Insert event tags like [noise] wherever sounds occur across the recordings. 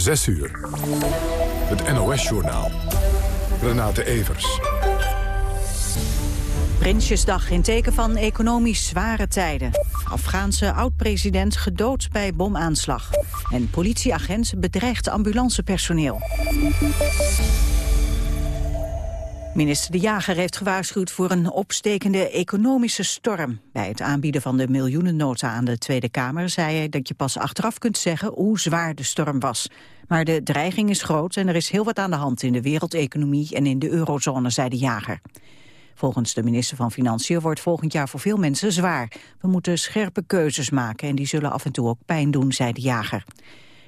6 uur. Het NOS-journaal. Renate Evers. Prinsjesdag in teken van economisch zware tijden. Afghaanse oud-president gedood bij bomaanslag. En politieagent bedreigt ambulancepersoneel. Minister De Jager heeft gewaarschuwd voor een opstekende economische storm. Bij het aanbieden van de miljoenennota aan de Tweede Kamer zei hij dat je pas achteraf kunt zeggen hoe zwaar de storm was. Maar de dreiging is groot en er is heel wat aan de hand in de wereldeconomie en in de eurozone, zei De Jager. Volgens de minister van Financiën wordt volgend jaar voor veel mensen zwaar. We moeten scherpe keuzes maken en die zullen af en toe ook pijn doen, zei De Jager.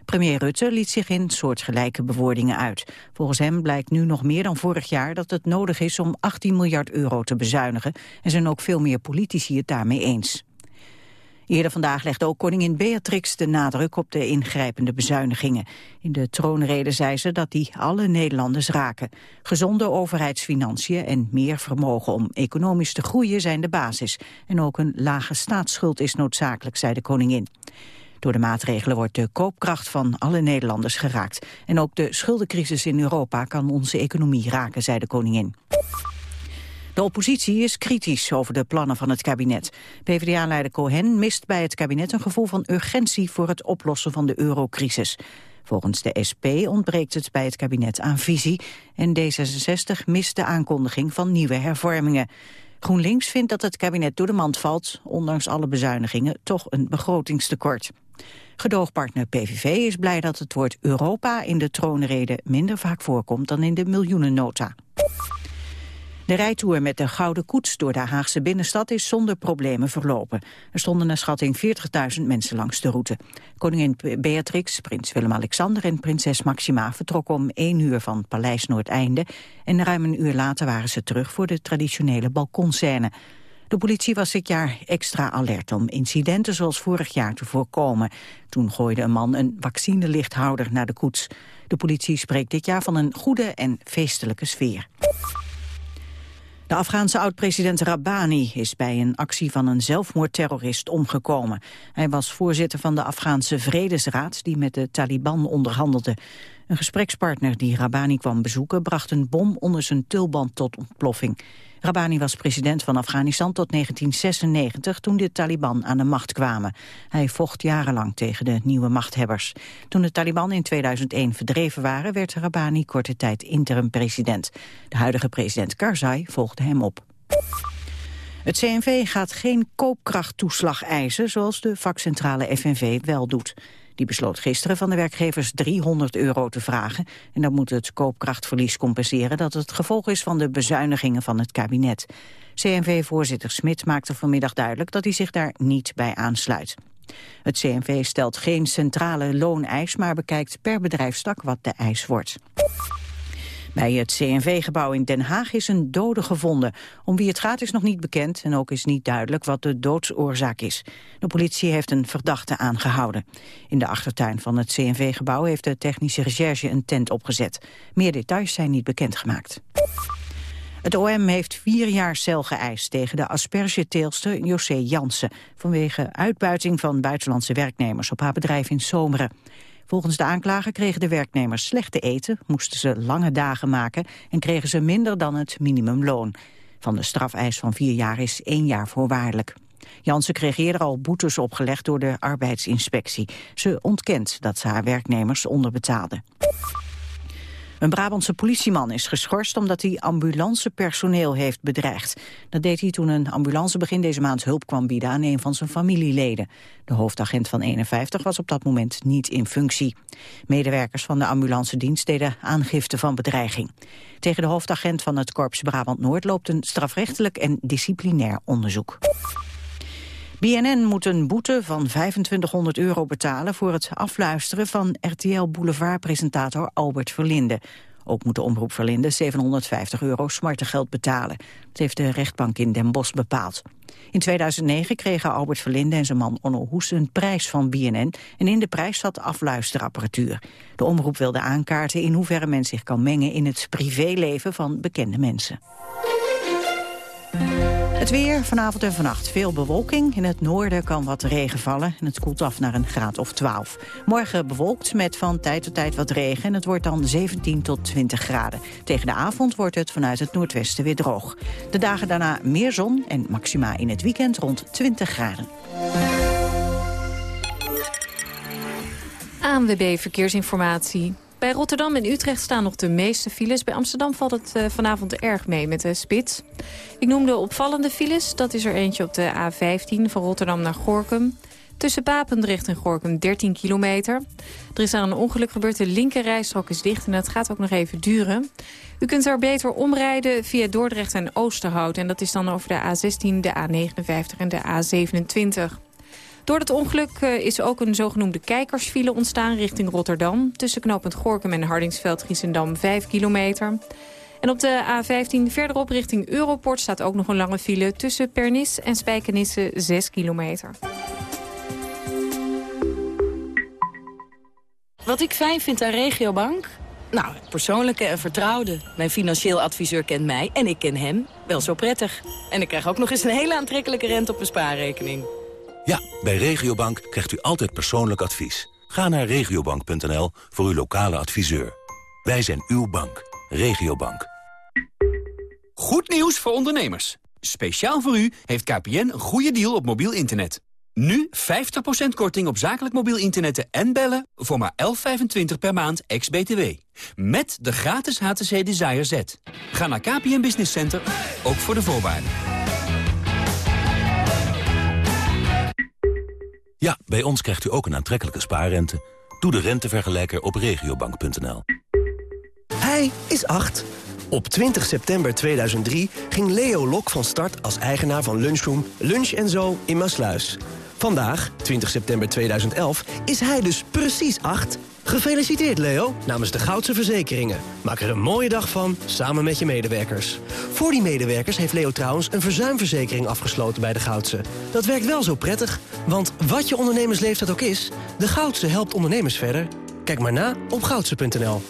Premier Rutte liet zich in soortgelijke bewoordingen uit. Volgens hem blijkt nu nog meer dan vorig jaar dat het nodig is om 18 miljard euro te bezuinigen. En zijn ook veel meer politici het daarmee eens. Eerder vandaag legde ook koningin Beatrix de nadruk op de ingrijpende bezuinigingen. In de troonrede zei ze dat die alle Nederlanders raken. Gezonde overheidsfinanciën en meer vermogen om economisch te groeien zijn de basis. En ook een lage staatsschuld is noodzakelijk, zei de koningin. Door de maatregelen wordt de koopkracht van alle Nederlanders geraakt. En ook de schuldencrisis in Europa kan onze economie raken, zei de koningin. De oppositie is kritisch over de plannen van het kabinet. PvdA-leider Cohen mist bij het kabinet een gevoel van urgentie voor het oplossen van de eurocrisis. Volgens de SP ontbreekt het bij het kabinet aan visie en D66 mist de aankondiging van nieuwe hervormingen. GroenLinks vindt dat het kabinet door de mand valt, ondanks alle bezuinigingen, toch een begrotingstekort. Gedoogpartner PVV is blij dat het woord Europa in de troonrede minder vaak voorkomt dan in de miljoenennota. De rijtour met de Gouden Koets door de Haagse binnenstad is zonder problemen verlopen. Er stonden naar schatting 40.000 mensen langs de route. Koningin Beatrix, prins Willem-Alexander en prinses Maxima vertrokken om 1 uur van Paleis Noordeinde. En ruim een uur later waren ze terug voor de traditionele balkonscène. De politie was dit jaar extra alert om incidenten zoals vorig jaar te voorkomen. Toen gooide een man een vaccinelichthouder naar de koets. De politie spreekt dit jaar van een goede en feestelijke sfeer. De Afghaanse oud-president Rabbani is bij een actie van een zelfmoordterrorist omgekomen. Hij was voorzitter van de Afghaanse Vredesraad die met de Taliban onderhandelde. Een gesprekspartner die Rabbani kwam bezoeken bracht een bom onder zijn tulband tot ontploffing. Rabbani was president van Afghanistan tot 1996 toen de Taliban aan de macht kwamen. Hij vocht jarenlang tegen de nieuwe machthebbers. Toen de Taliban in 2001 verdreven waren werd Rabbani korte tijd interim-president. De huidige president Karzai volgde hem op. Het CNV gaat geen koopkrachttoeslag eisen zoals de vakcentrale FNV wel doet. Die besloot gisteren van de werkgevers 300 euro te vragen. En dan moet het koopkrachtverlies compenseren dat het gevolg is van de bezuinigingen van het kabinet. CNV-voorzitter Smit maakte vanmiddag duidelijk dat hij zich daar niet bij aansluit. Het CNV stelt geen centrale looneis, maar bekijkt per bedrijfstak wat de eis wordt. Bij het CNV-gebouw in Den Haag is een dode gevonden. Om wie het gaat is nog niet bekend en ook is niet duidelijk wat de doodsoorzaak is. De politie heeft een verdachte aangehouden. In de achtertuin van het CNV-gebouw heeft de technische recherche een tent opgezet. Meer details zijn niet bekendgemaakt. Het OM heeft vier jaar cel geëist tegen de aspergeteelster José Jansen... vanwege uitbuiting van buitenlandse werknemers op haar bedrijf in Zomeren. Volgens de aanklager kregen de werknemers slecht te eten, moesten ze lange dagen maken en kregen ze minder dan het minimumloon. Van de strafeis van vier jaar is één jaar voorwaardelijk. Jansen kreeg eerder al boetes opgelegd door de arbeidsinspectie. Ze ontkent dat ze haar werknemers onderbetaalde. Een Brabantse politieman is geschorst omdat hij ambulancepersoneel heeft bedreigd. Dat deed hij toen een ambulance begin deze maand hulp kwam bieden aan een van zijn familieleden. De hoofdagent van 51 was op dat moment niet in functie. Medewerkers van de ambulance dienst deden aangifte van bedreiging. Tegen de hoofdagent van het Korps Brabant-Noord loopt een strafrechtelijk en disciplinair onderzoek. BNN moet een boete van 2500 euro betalen voor het afluisteren van RTL Boulevard-presentator Albert Verlinde. Ook moet de omroep Verlinde 750 euro smartengeld betalen. Dat heeft de rechtbank in Den Bosch bepaald. In 2009 kregen Albert Verlinde en zijn man Onno Hoes een prijs van BNN... en in de prijs zat afluisterapparatuur. De omroep wilde aankaarten in hoeverre men zich kan mengen... in het privéleven van bekende mensen. Het weer vanavond en vannacht. Veel bewolking. In het noorden kan wat regen vallen. En het koelt af naar een graad of 12. Morgen bewolkt met van tijd tot tijd wat regen. En het wordt dan 17 tot 20 graden. Tegen de avond wordt het vanuit het noordwesten weer droog. De dagen daarna meer zon en maxima in het weekend rond 20 graden. ANWB Verkeersinformatie. Bij Rotterdam en Utrecht staan nog de meeste files. Bij Amsterdam valt het uh, vanavond erg mee met de spits. Ik noemde opvallende files. Dat is er eentje op de A15 van Rotterdam naar Gorkum. Tussen Papendrecht en Gorkum 13 kilometer. Er is daar een ongeluk gebeurd. De linkerrijstrook is dicht en het gaat ook nog even duren. U kunt er beter omrijden via Dordrecht en Oosterhout. En dat is dan over de A16, de A59 en de A27. Door het ongeluk eh, is ook een zogenoemde kijkersfile ontstaan richting Rotterdam. Tussen knooppunt Gorkum en Hardingsveld-Giessendam 5 kilometer. En op de A15 verderop richting Europort staat ook nog een lange file... tussen Pernis en Spijkenisse 6 kilometer. Wat ik fijn vind aan Regiobank? Nou, persoonlijke en vertrouwde. Mijn financieel adviseur kent mij en ik ken hem wel zo prettig. En ik krijg ook nog eens een hele aantrekkelijke rente op mijn spaarrekening. Ja, bij Regiobank krijgt u altijd persoonlijk advies. Ga naar regiobank.nl voor uw lokale adviseur. Wij zijn uw bank. Regiobank. Goed nieuws voor ondernemers. Speciaal voor u heeft KPN een goede deal op mobiel internet. Nu 50% korting op zakelijk mobiel internet en bellen voor maar 11,25 per maand ex-BTW. Met de gratis HTC Desire Z. Ga naar KPN Business Center, ook voor de voorwaarden. Ja, bij ons krijgt u ook een aantrekkelijke spaarrente. Doe de rentevergelijker op regiobank.nl. Hij is 8. Op 20 september 2003 ging Leo Lok van start als eigenaar van lunchroom Lunch Zo in Maasluis. Vandaag, 20 september 2011, is hij dus precies 8. Gefeliciteerd Leo, namens de Goudse Verzekeringen. Maak er een mooie dag van, samen met je medewerkers. Voor die medewerkers heeft Leo trouwens een verzuimverzekering afgesloten bij de Goudse. Dat werkt wel zo prettig, want wat je ondernemersleeftijd ook is... de Goudse helpt ondernemers verder. Kijk maar na op goudse.nl.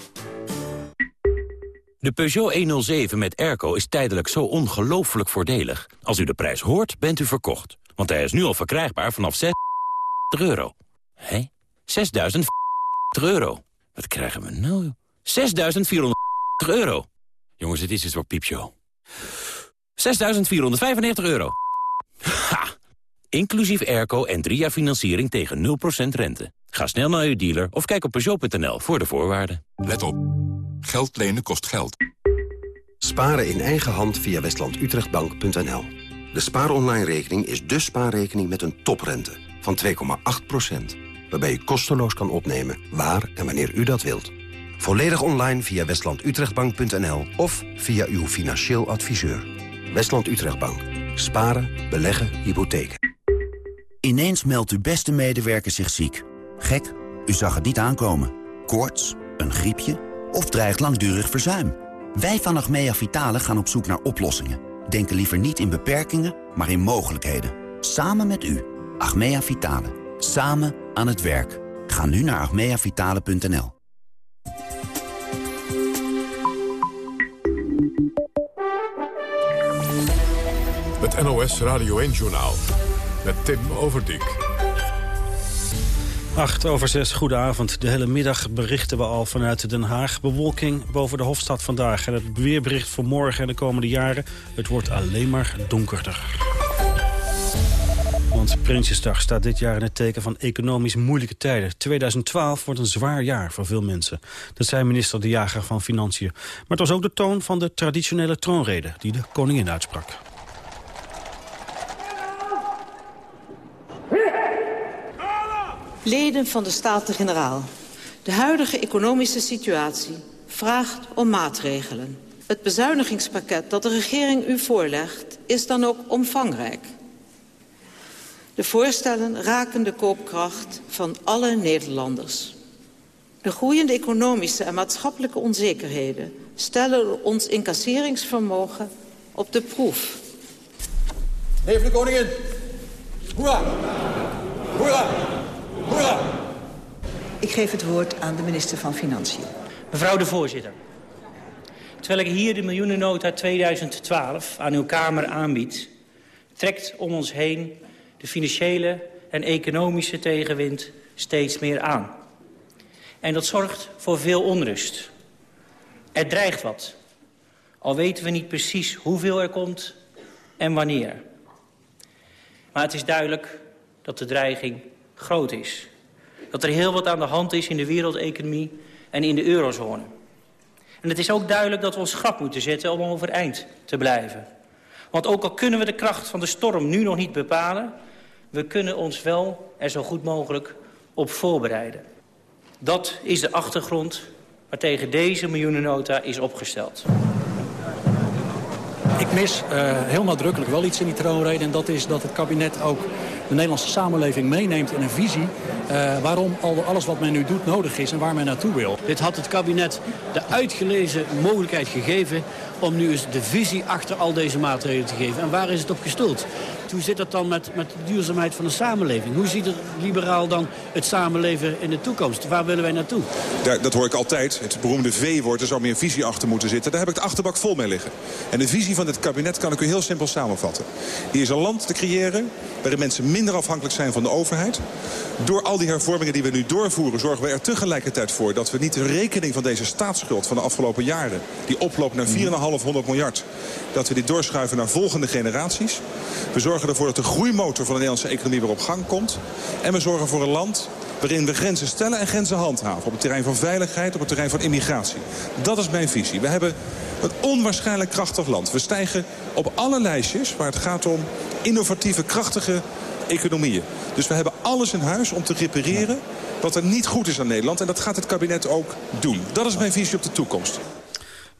De Peugeot 107 met airco is tijdelijk zo ongelooflijk voordelig. Als u de prijs hoort, bent u verkocht. Want hij is nu al verkrijgbaar vanaf 6 euro. Hé? 6.000 euro. Wat krijgen we nou? 6.400 euro. Jongens, het is iets voor piepshow. 6.495 euro. Ha! Inclusief airco en drie jaar financiering tegen 0% rente. Ga snel naar uw dealer of kijk op Peugeot.nl voor de voorwaarden. Let op. Geld lenen kost geld. Sparen in eigen hand via westlandutrechtbank.nl. De spaaronline-rekening is de spaarrekening met een toprente van 2,8% waarbij u kosteloos kan opnemen waar en wanneer u dat wilt. Volledig online via westlandutrechtbank.nl of via uw financieel adviseur. Westland Utrechtbank. Sparen, beleggen, hypotheken. Ineens meldt uw beste medewerker zich ziek. Gek, u zag het niet aankomen. Koorts, een griepje of dreigt langdurig verzuim. Wij van Achmea Vitale gaan op zoek naar oplossingen. Denken liever niet in beperkingen, maar in mogelijkheden. Samen met u. Achmea Vitale. Samen aan het werk. Ga nu naar agmeavitale.nl. Het NOS Radio 1-journaal met Tim Overdijk. 8 over 6, goedenavond. De hele middag berichten we al vanuit Den Haag. Bewolking boven de Hofstad vandaag. En het weerbericht voor morgen en de komende jaren. Het wordt alleen maar donkerder. Want Prinsjesdag staat dit jaar in het teken van economisch moeilijke tijden. 2012 wordt een zwaar jaar voor veel mensen. Dat zei minister De Jager van Financiën. Maar het was ook de toon van de traditionele troonrede die de koningin uitsprak. Leden van de Staten-Generaal. De huidige economische situatie vraagt om maatregelen. Het bezuinigingspakket dat de regering u voorlegt is dan ook omvangrijk. De voorstellen raken de koopkracht van alle Nederlanders. De groeiende economische en maatschappelijke onzekerheden... stellen ons incasseringsvermogen op de proef. Leven de koningin! Hoera! Hoera! Hoera! Ik geef het woord aan de minister van Financiën. Mevrouw de voorzitter. Terwijl ik hier de miljoenennota 2012 aan uw Kamer aanbied trekt om ons heen de financiële en economische tegenwind steeds meer aan. En dat zorgt voor veel onrust. Er dreigt wat. Al weten we niet precies hoeveel er komt en wanneer. Maar het is duidelijk dat de dreiging groot is. Dat er heel wat aan de hand is in de wereldeconomie en in de eurozone. En het is ook duidelijk dat we ons grap moeten zetten om overeind te blijven. Want ook al kunnen we de kracht van de storm nu nog niet bepalen... we kunnen ons wel er zo goed mogelijk op voorbereiden. Dat is de achtergrond waartegen deze miljoenennota is opgesteld. Ik mis uh, heel nadrukkelijk wel iets in die troonrede... en dat is dat het kabinet ook de Nederlandse samenleving meeneemt in een visie... Uh, waarom al, alles wat men nu doet nodig is en waar men naartoe wil. Dit had het kabinet de uitgelezen mogelijkheid gegeven om nu eens de visie achter al deze maatregelen te geven. En waar is het op gestoeld? Hoe zit dat dan met, met de duurzaamheid van de samenleving? Hoe ziet er liberaal dan het samenleven in de toekomst? Waar willen wij naartoe? Ja, dat hoor ik altijd. Het beroemde V-woord, er zou meer visie achter moeten zitten. Daar heb ik de achterbak vol mee liggen. En de visie van dit kabinet kan ik u heel simpel samenvatten. Die is een land te creëren waarin mensen minder afhankelijk zijn van de overheid. Door al die hervormingen die we nu doorvoeren... zorgen we er tegelijkertijd voor dat we niet de rekening van deze staatsschuld van de afgelopen jaren... die oploopt naar 4,500 miljard, dat we die doorschuiven naar volgende generaties. We zorgen ervoor dat de groeimotor van de Nederlandse economie weer op gang komt. En we zorgen voor een land waarin we grenzen stellen en grenzen handhaven. Op het terrein van veiligheid, op het terrein van immigratie. Dat is mijn visie. We hebben een onwaarschijnlijk krachtig land. We stijgen op alle lijstjes waar het gaat om innovatieve, krachtige economieën. Dus we hebben alles in huis om te repareren wat er niet goed is aan Nederland. En dat gaat het kabinet ook doen. Dat is mijn visie op de toekomst.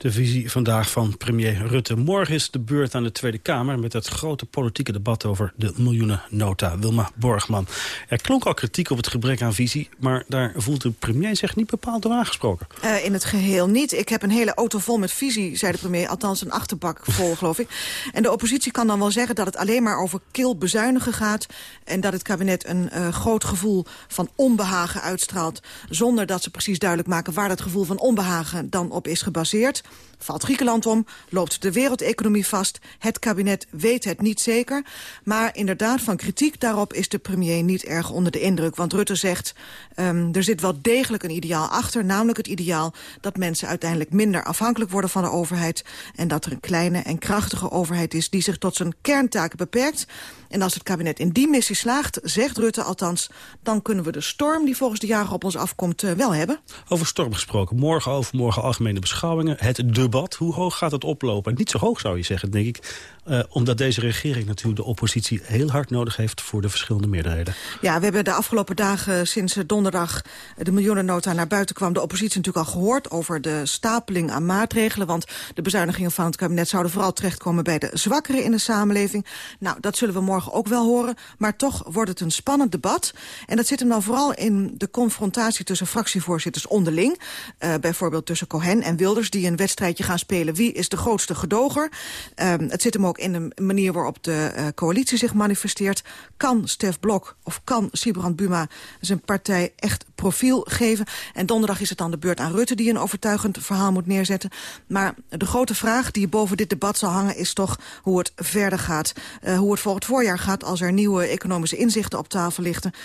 De visie vandaag van premier Rutte. Morgen is de beurt aan de Tweede Kamer... met het grote politieke debat over de miljoenennota. Wilma Borgman. Er klonk al kritiek op het gebrek aan visie... maar daar voelt de premier zich niet bepaald door aangesproken. Uh, in het geheel niet. Ik heb een hele auto vol met visie, zei de premier. Althans een achterbak [laughs] vol, geloof ik. En de oppositie kan dan wel zeggen dat het alleen maar over kil bezuinigen gaat... en dat het kabinet een uh, groot gevoel van onbehagen uitstraalt... zonder dat ze precies duidelijk maken waar dat gevoel van onbehagen dan op is gebaseerd. Valt Griekenland om, loopt de wereldeconomie vast. Het kabinet weet het niet zeker. Maar inderdaad, van kritiek daarop is de premier niet erg onder de indruk. Want Rutte zegt, um, er zit wel degelijk een ideaal achter. Namelijk het ideaal dat mensen uiteindelijk minder afhankelijk worden van de overheid. En dat er een kleine en krachtige overheid is die zich tot zijn kerntaken beperkt. En als het kabinet in die missie slaagt, zegt Rutte althans... dan kunnen we de storm die volgens de jager op ons afkomt uh, wel hebben. Over storm gesproken. Morgen overmorgen algemene beschouwingen. Het debat, hoe hoog gaat het oplopen? Niet zo hoog zou je zeggen, denk ik. Uh, omdat deze regering natuurlijk de oppositie heel hard nodig heeft... voor de verschillende meerderheden. Ja, we hebben de afgelopen dagen sinds donderdag de miljoenennota naar buiten kwam... de oppositie natuurlijk al gehoord over de stapeling aan maatregelen. Want de bezuinigingen van het kabinet zouden vooral terechtkomen... bij de zwakkeren in de samenleving. Nou, dat zullen we morgen ook wel horen. Maar toch wordt het een spannend debat. En dat zit hem dan vooral in de confrontatie tussen fractievoorzitters onderling. Uh, bijvoorbeeld tussen Cohen en Wilders... die een wedstrijdje gaan spelen. Wie is de grootste gedoger? Uh, het zit hem ook in de manier waarop de uh, coalitie zich manifesteert. Kan Stef Blok of kan Sibrand Buma zijn partij echt profiel geven? En donderdag is het dan de beurt aan Rutte die een overtuigend verhaal moet neerzetten. Maar de grote vraag die boven dit debat zal hangen is toch hoe het verder gaat. Uh, hoe het voor het voorjaar gaat als er nieuwe economische inzichten op tafel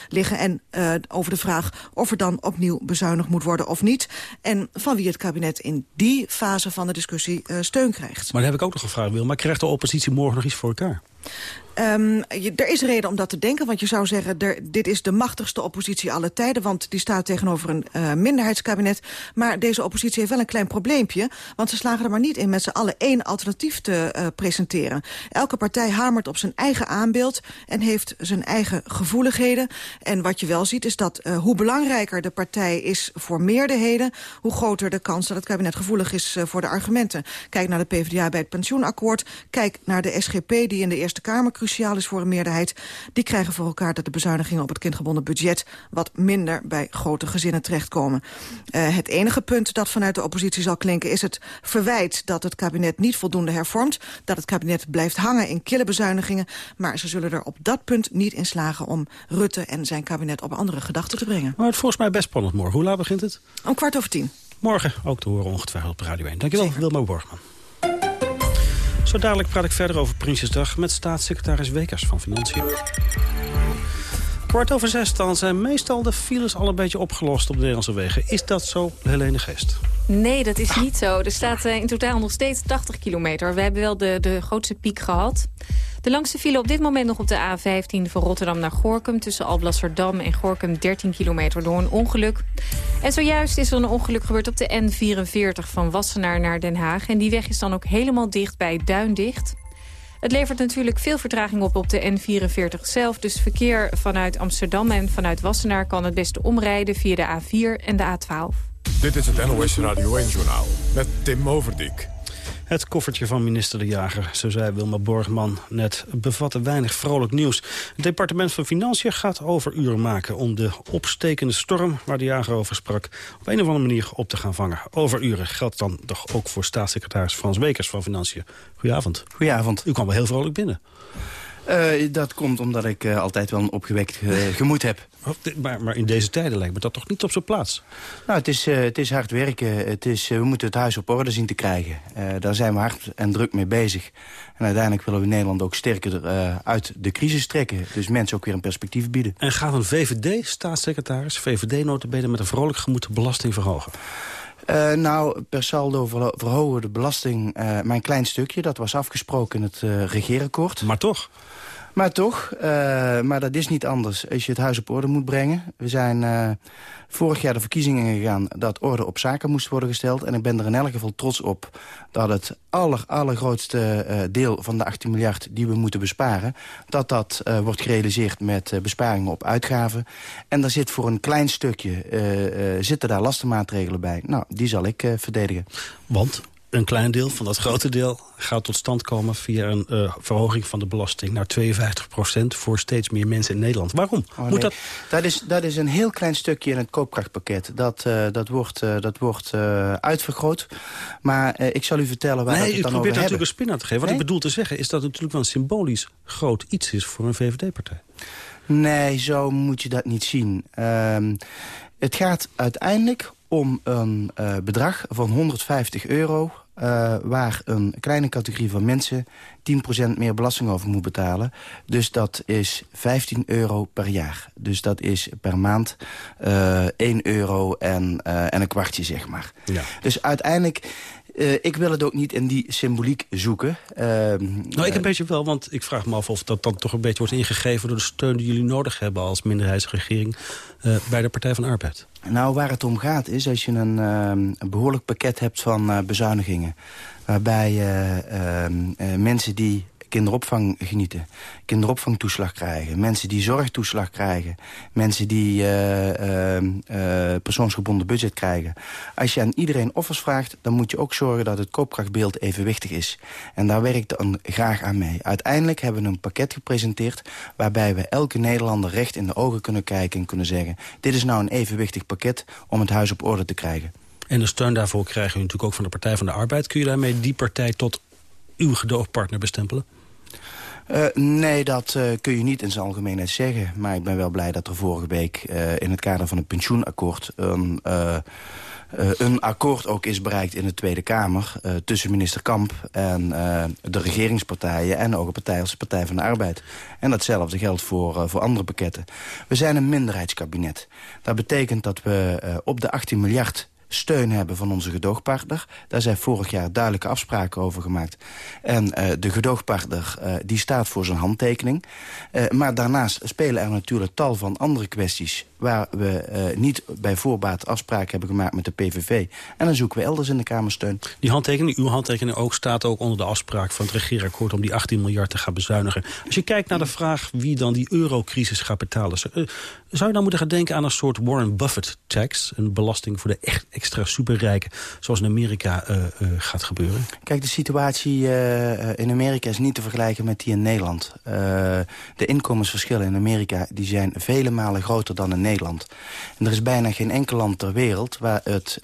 liggen. en uh, over de vraag of er dan opnieuw bezuinigd moet worden of niet. En van wie het kabinet in die fase van de discussie uh, steun krijgt. Maar dan heb ik ook nog gevraagd, Wil. Maar krijgt de oppositie morgen nog iets voor elkaar? Um, er is reden om dat te denken, want je zou zeggen... Er, dit is de machtigste oppositie aller tijden... want die staat tegenover een uh, minderheidskabinet. Maar deze oppositie heeft wel een klein probleempje... want ze slagen er maar niet in met z'n allen één alternatief te uh, presenteren. Elke partij hamert op zijn eigen aanbeeld... en heeft zijn eigen gevoeligheden. En wat je wel ziet is dat uh, hoe belangrijker de partij is voor meerderheden... hoe groter de kans dat het kabinet gevoelig is voor de argumenten. Kijk naar de PvdA bij het pensioenakkoord. Kijk naar de SGP die in de Eerste Kamer cruciaal is voor een meerderheid... die krijgen voor elkaar dat de bezuinigingen op het kindgebonden budget... wat minder bij grote gezinnen terechtkomen. Uh, het enige punt dat vanuit de oppositie zal klinken... is het verwijt dat het kabinet niet voldoende hervormt... dat het kabinet blijft hangen in kille bezuinigingen... maar ze zullen er op dat punt niet in slagen... om Rutte en zijn kabinet op andere gedachten te brengen. Maar het volgens mij best spannend morgen. Hoe laat begint het? Om kwart over tien. Morgen ook te horen ongetwijfeld op Radio 1. Dankjewel, Wilma Borgman. Zo dadelijk praat ik verder over Prinsjesdag met staatssecretaris Wekers van Financiën. Kwart over zes dan zijn meestal de files al een beetje opgelost op de Nederlandse wegen. Is dat zo, Helene Geest? Nee, dat is niet zo. Er staat eh, in totaal nog steeds 80 kilometer. We hebben wel de, de grootste piek gehad. De langste file op dit moment nog op de A15 van Rotterdam naar Gorkum... tussen Alblasserdam en Gorkum 13 kilometer door een ongeluk. En zojuist is er een ongeluk gebeurd op de N44 van Wassenaar naar Den Haag. En die weg is dan ook helemaal dicht bij Duindicht. Het levert natuurlijk veel vertraging op op de N44 zelf. Dus verkeer vanuit Amsterdam en vanuit Wassenaar kan het beste omrijden via de A4 en de A12. Dit is het NOS Radio 1-journaal met Tim Overdijk. Het koffertje van minister De Jager, zo zei Wilma Borgman net, bevatte weinig vrolijk nieuws. Het departement van Financiën gaat overuren maken om de opstekende storm waar De Jager over sprak op een of andere manier op te gaan vangen. Overuren geldt dan toch ook voor staatssecretaris Frans Wekers van Financiën. Goedenavond. Goedenavond. U kwam wel heel vrolijk binnen. Uh, dat komt omdat ik uh, altijd wel een opgewekt uh, gemoed heb. Oh, maar, maar, in deze tijden lijkt me dat toch niet op zijn plaats? Nou, het is, het is hard werken. Het is, we moeten het huis op orde zien te krijgen. daar zijn we hard en druk mee bezig. En uiteindelijk willen we Nederland ook sterker uit de crisis trekken. Dus mensen ook weer een perspectief bieden. En gaat een VVD-staatssecretaris, VVD-notabene met een vrolijk gemoed de belasting verhogen? Uh, nou, per saldo verhogen de belasting uh, mijn klein stukje. Dat was afgesproken in het uh, regeerakkoord. Maar toch? Maar toch, maar dat is niet anders als je het huis op orde moet brengen. We zijn vorig jaar de verkiezingen gegaan dat orde op zaken moest worden gesteld. En ik ben er in elk geval trots op dat het aller, allergrootste uh, deel van de 18 miljard die we moeten besparen... dat dat wordt gerealiseerd met besparingen op uitgaven. En daar zit voor een klein stukje zitten daar lastenmaatregelen bij. Nou, die zal ik verdedigen. Want? Een klein deel van dat grote deel gaat tot stand komen... via een uh, verhoging van de belasting naar 52% voor steeds meer mensen in Nederland. Waarom? Oh, Moet nee. dat... Dat, is, dat is een heel klein stukje in het koopkrachtpakket. Dat, uh, dat wordt, uh, dat wordt uitvergroot. Maar ik zal u vertellen waar nee, het dan over hebben. natuurlijk een spin aan te geven. Wat nee? ik bedoel te zeggen is dat het natuurlijk wel een symbolisch groot iets is... voor een VVD-partij. Nee, zo moet je dat niet zien. Uh, het gaat uiteindelijk om een uh, bedrag van 150 euro... Uh, waar een kleine categorie van mensen 10% meer belasting over moet betalen. Dus dat is 15 euro per jaar. Dus dat is per maand uh, 1 euro en, en een kwartje, zeg maar. Ja. Dus uiteindelijk... Uh, ik wil het ook niet in die symboliek zoeken. Uh, nou, ik een beetje wel, want ik vraag me af of dat dan toch een beetje wordt ingegeven... door de steun die jullie nodig hebben als minderheidsregering uh, bij de Partij van Arbeid. Nou, waar het om gaat is als je een, een behoorlijk pakket hebt van bezuinigingen... waarbij mensen die kinderopvang genieten. Kinderopvangtoeslag krijgen. Mensen die zorgtoeslag krijgen. Mensen die uh, uh, uh, persoonsgebonden budget krijgen. Als je aan iedereen offers vraagt... dan moet je ook zorgen dat het koopkrachtbeeld evenwichtig is. En daar werkt dan graag aan mee. Uiteindelijk hebben we een pakket gepresenteerd... waarbij we elke Nederlander recht in de ogen kunnen kijken en kunnen zeggen... dit is nou een evenwichtig pakket om het huis op orde te krijgen. En de steun daarvoor krijgen u natuurlijk ook van de Partij van de Arbeid. Kun je daarmee die partij tot uw gedoogpartner bestempelen? Uh, nee, dat uh, kun je niet in zijn algemeenheid zeggen. Maar ik ben wel blij dat er vorige week uh, in het kader van het pensioenakkoord... een, een akkoord ook is bereikt in de Tweede Kamer... tussen minister Kamp en de regeringspartijen... en ook een partij als de Partij van de Arbeid. En datzelfde geldt voor, voor andere pakketten. We zijn een minderheidskabinet. Dat betekent dat we op de 18 miljard steun hebben van onze gedoogpartner. Daar zijn vorig jaar duidelijke afspraken over gemaakt. En uh, de gedoogpartner uh, die staat voor zijn handtekening. Uh, maar daarnaast spelen er natuurlijk tal van andere kwesties... waar we niet bij voorbaat afspraken hebben gemaakt met de PVV. En dan zoeken we elders in de Kamer steun. Die handtekening, uw handtekening ook, staat ook onder de afspraak van het regeerakkoord... om die 18 miljard te gaan bezuinigen. Als je kijkt naar de vraag wie dan die eurocrisis gaat betalen... zou je dan moeten gaan denken aan een soort Warren Buffett-tax... een belasting voor de echt extra superrijken, zoals in Amerika uh, uh, gaat gebeuren? Kijk, de situatie uh, in Amerika is niet te vergelijken met die in Nederland. de inkomensverschillen in Amerika die zijn vele malen groter dan in Nederland. En er is bijna geen enkel land ter wereld waar het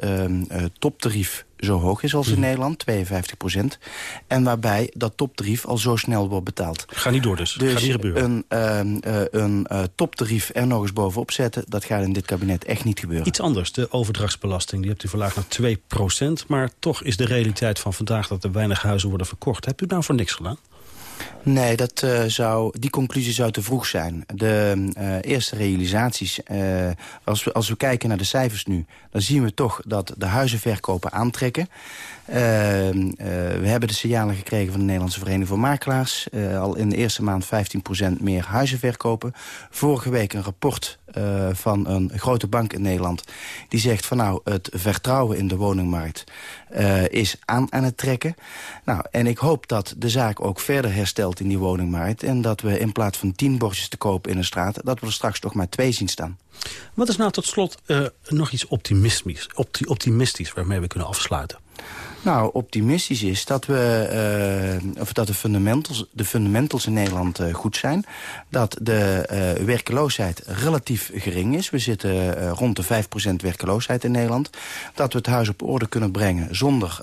toptarief zo hoog is als in Nederland, 52 procent. En waarbij dat toptarief al zo snel wordt betaald. Ga niet door dus, Dus gaat niet gebeuren. een, eh, een eh, toptarief er nog eens bovenop zetten... dat gaat in dit kabinet echt niet gebeuren. Iets anders, de overdrachtsbelasting. Die hebt u verlaagd naar 2 procent. Maar toch is de realiteit van vandaag dat er weinig huizen worden verkocht. Hebt u nou voor niks gedaan? Nee, dat, eh, zou, die conclusie zou te vroeg zijn. De eh, eerste realisaties, eh, als, we, als we kijken naar de cijfers nu... dan zien we toch dat de huizenverkopen aantrekken. We hebben de signalen gekregen van de Nederlandse Vereniging voor Makelaars. al in de eerste maand 15% meer huizen verkopen. Vorige week een rapport van een grote bank in Nederland... die zegt van nou, het vertrouwen in de woningmarkt is aan, aan het trekken. Nou, en ik hoop dat de zaak ook verder herstelt in die woningmarkt... en dat we in plaats van tien bordjes te kopen in een straat... dat we er straks toch maar twee zien staan. Wat is nou tot slot uh, nog iets optimistisch, opti optimistisch waarmee we kunnen afsluiten? Nou, optimistisch is dat, we, uh, of dat de, fundamentals, de fundamentals in Nederland uh, goed zijn. Dat de uh, werkeloosheid relatief gering is. We zitten rond de 5% werkeloosheid in Nederland. Dat we het huis op orde kunnen brengen zonder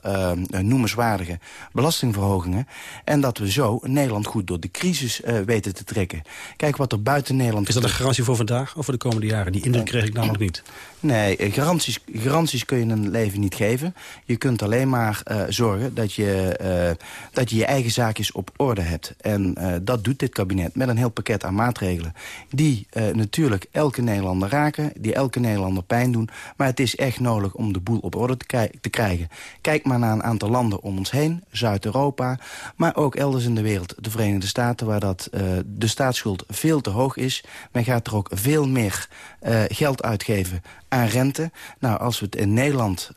noemenswaardige belastingverhogingen. En dat we zo Nederland goed door de crisis weten te trekken. Kijk wat er buiten Nederland... Is dat een garantie voor vandaag of voor de komende jaren? Die indruk kreeg ik namelijk niet. Nee, garanties, garanties kun je een leven niet geven. Je kunt alleen maar uh, zorgen dat je, uh, dat je je eigen zaakjes op orde hebt. En uh, dat doet dit kabinet met een heel pakket aan maatregelen... die natuurlijk elke Nederlander raken, die elke Nederlander pijn doen. Maar het is echt nodig om de boel op orde te, krijgen. Kijk maar naar een aantal landen om ons heen, Zuid-Europa... maar ook elders in de wereld, de Verenigde Staten... waar dat, de staatsschuld veel te hoog is. Men gaat er ook veel meer geld uitgeven aan rente. Nou, als we, het in Nederland,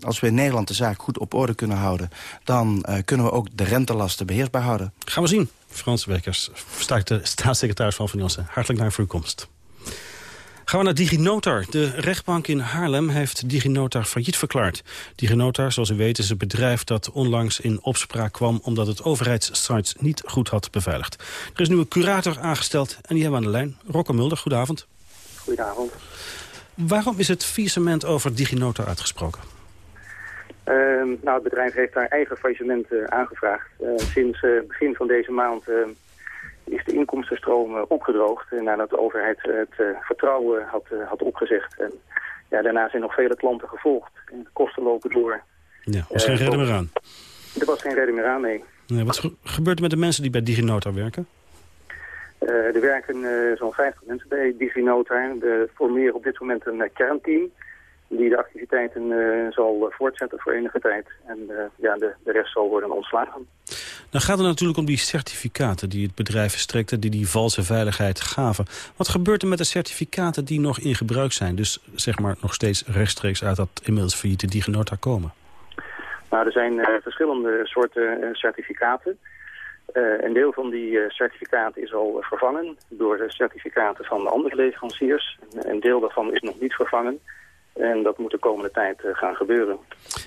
als we in Nederland de zaak goed op orde kunnen houden... dan uh, kunnen we ook de rentelasten beheersbaar houden. Gaan we zien. Frans Wekkers, staatssecretaris van Financiën. Hartelijk dank voor uw komst. Gaan we naar DigiNotar. De rechtbank in Haarlem heeft DigiNotar failliet verklaard. DigiNotar, zoals u weet, is een bedrijf dat onlangs in opspraak kwam... omdat het overheidssites niet goed had beveiligd. Er is nu een curator aangesteld en die hebben we aan de lijn. Rocco Mulder, goedenavond. Goedenavond. Waarom is het faillissement over DigiNotar uitgesproken? Uh, nou, het bedrijf heeft daar eigen faillissement uh, aangevraagd. Uh, sinds begin van deze maand is de inkomstenstroom opgedroogd... nadat de overheid het vertrouwen had, had opgezegd. En ja, daarna zijn nog vele klanten gevolgd. En de kosten lopen door. Ja, was geen reden meer aan? Er was geen reden meer aan, nee. nee wat gebeurt er met de mensen die bij DigiNotar werken? Er werken zo'n 50 mensen bij DigiNotar. We formeren op dit moment een kernteam die de activiteiten zal voortzetten voor enige tijd. En ja, de, de rest zal worden ontslagen. Dan gaat het natuurlijk om die certificaten die het bedrijf verstrekte... die die valse veiligheid gaven. Wat gebeurt er met de certificaten die nog in gebruik zijn? Dus zeg maar nog steeds rechtstreeks uit dat inmiddels failliete DigiNotar komen? Nou, er zijn verschillende soorten certificaten... Uh, een deel van die uh, certificaten is al uh, vervangen door de certificaten van andere leveranciers. Een deel daarvan is nog niet vervangen. En dat moet de komende tijd gaan gebeuren.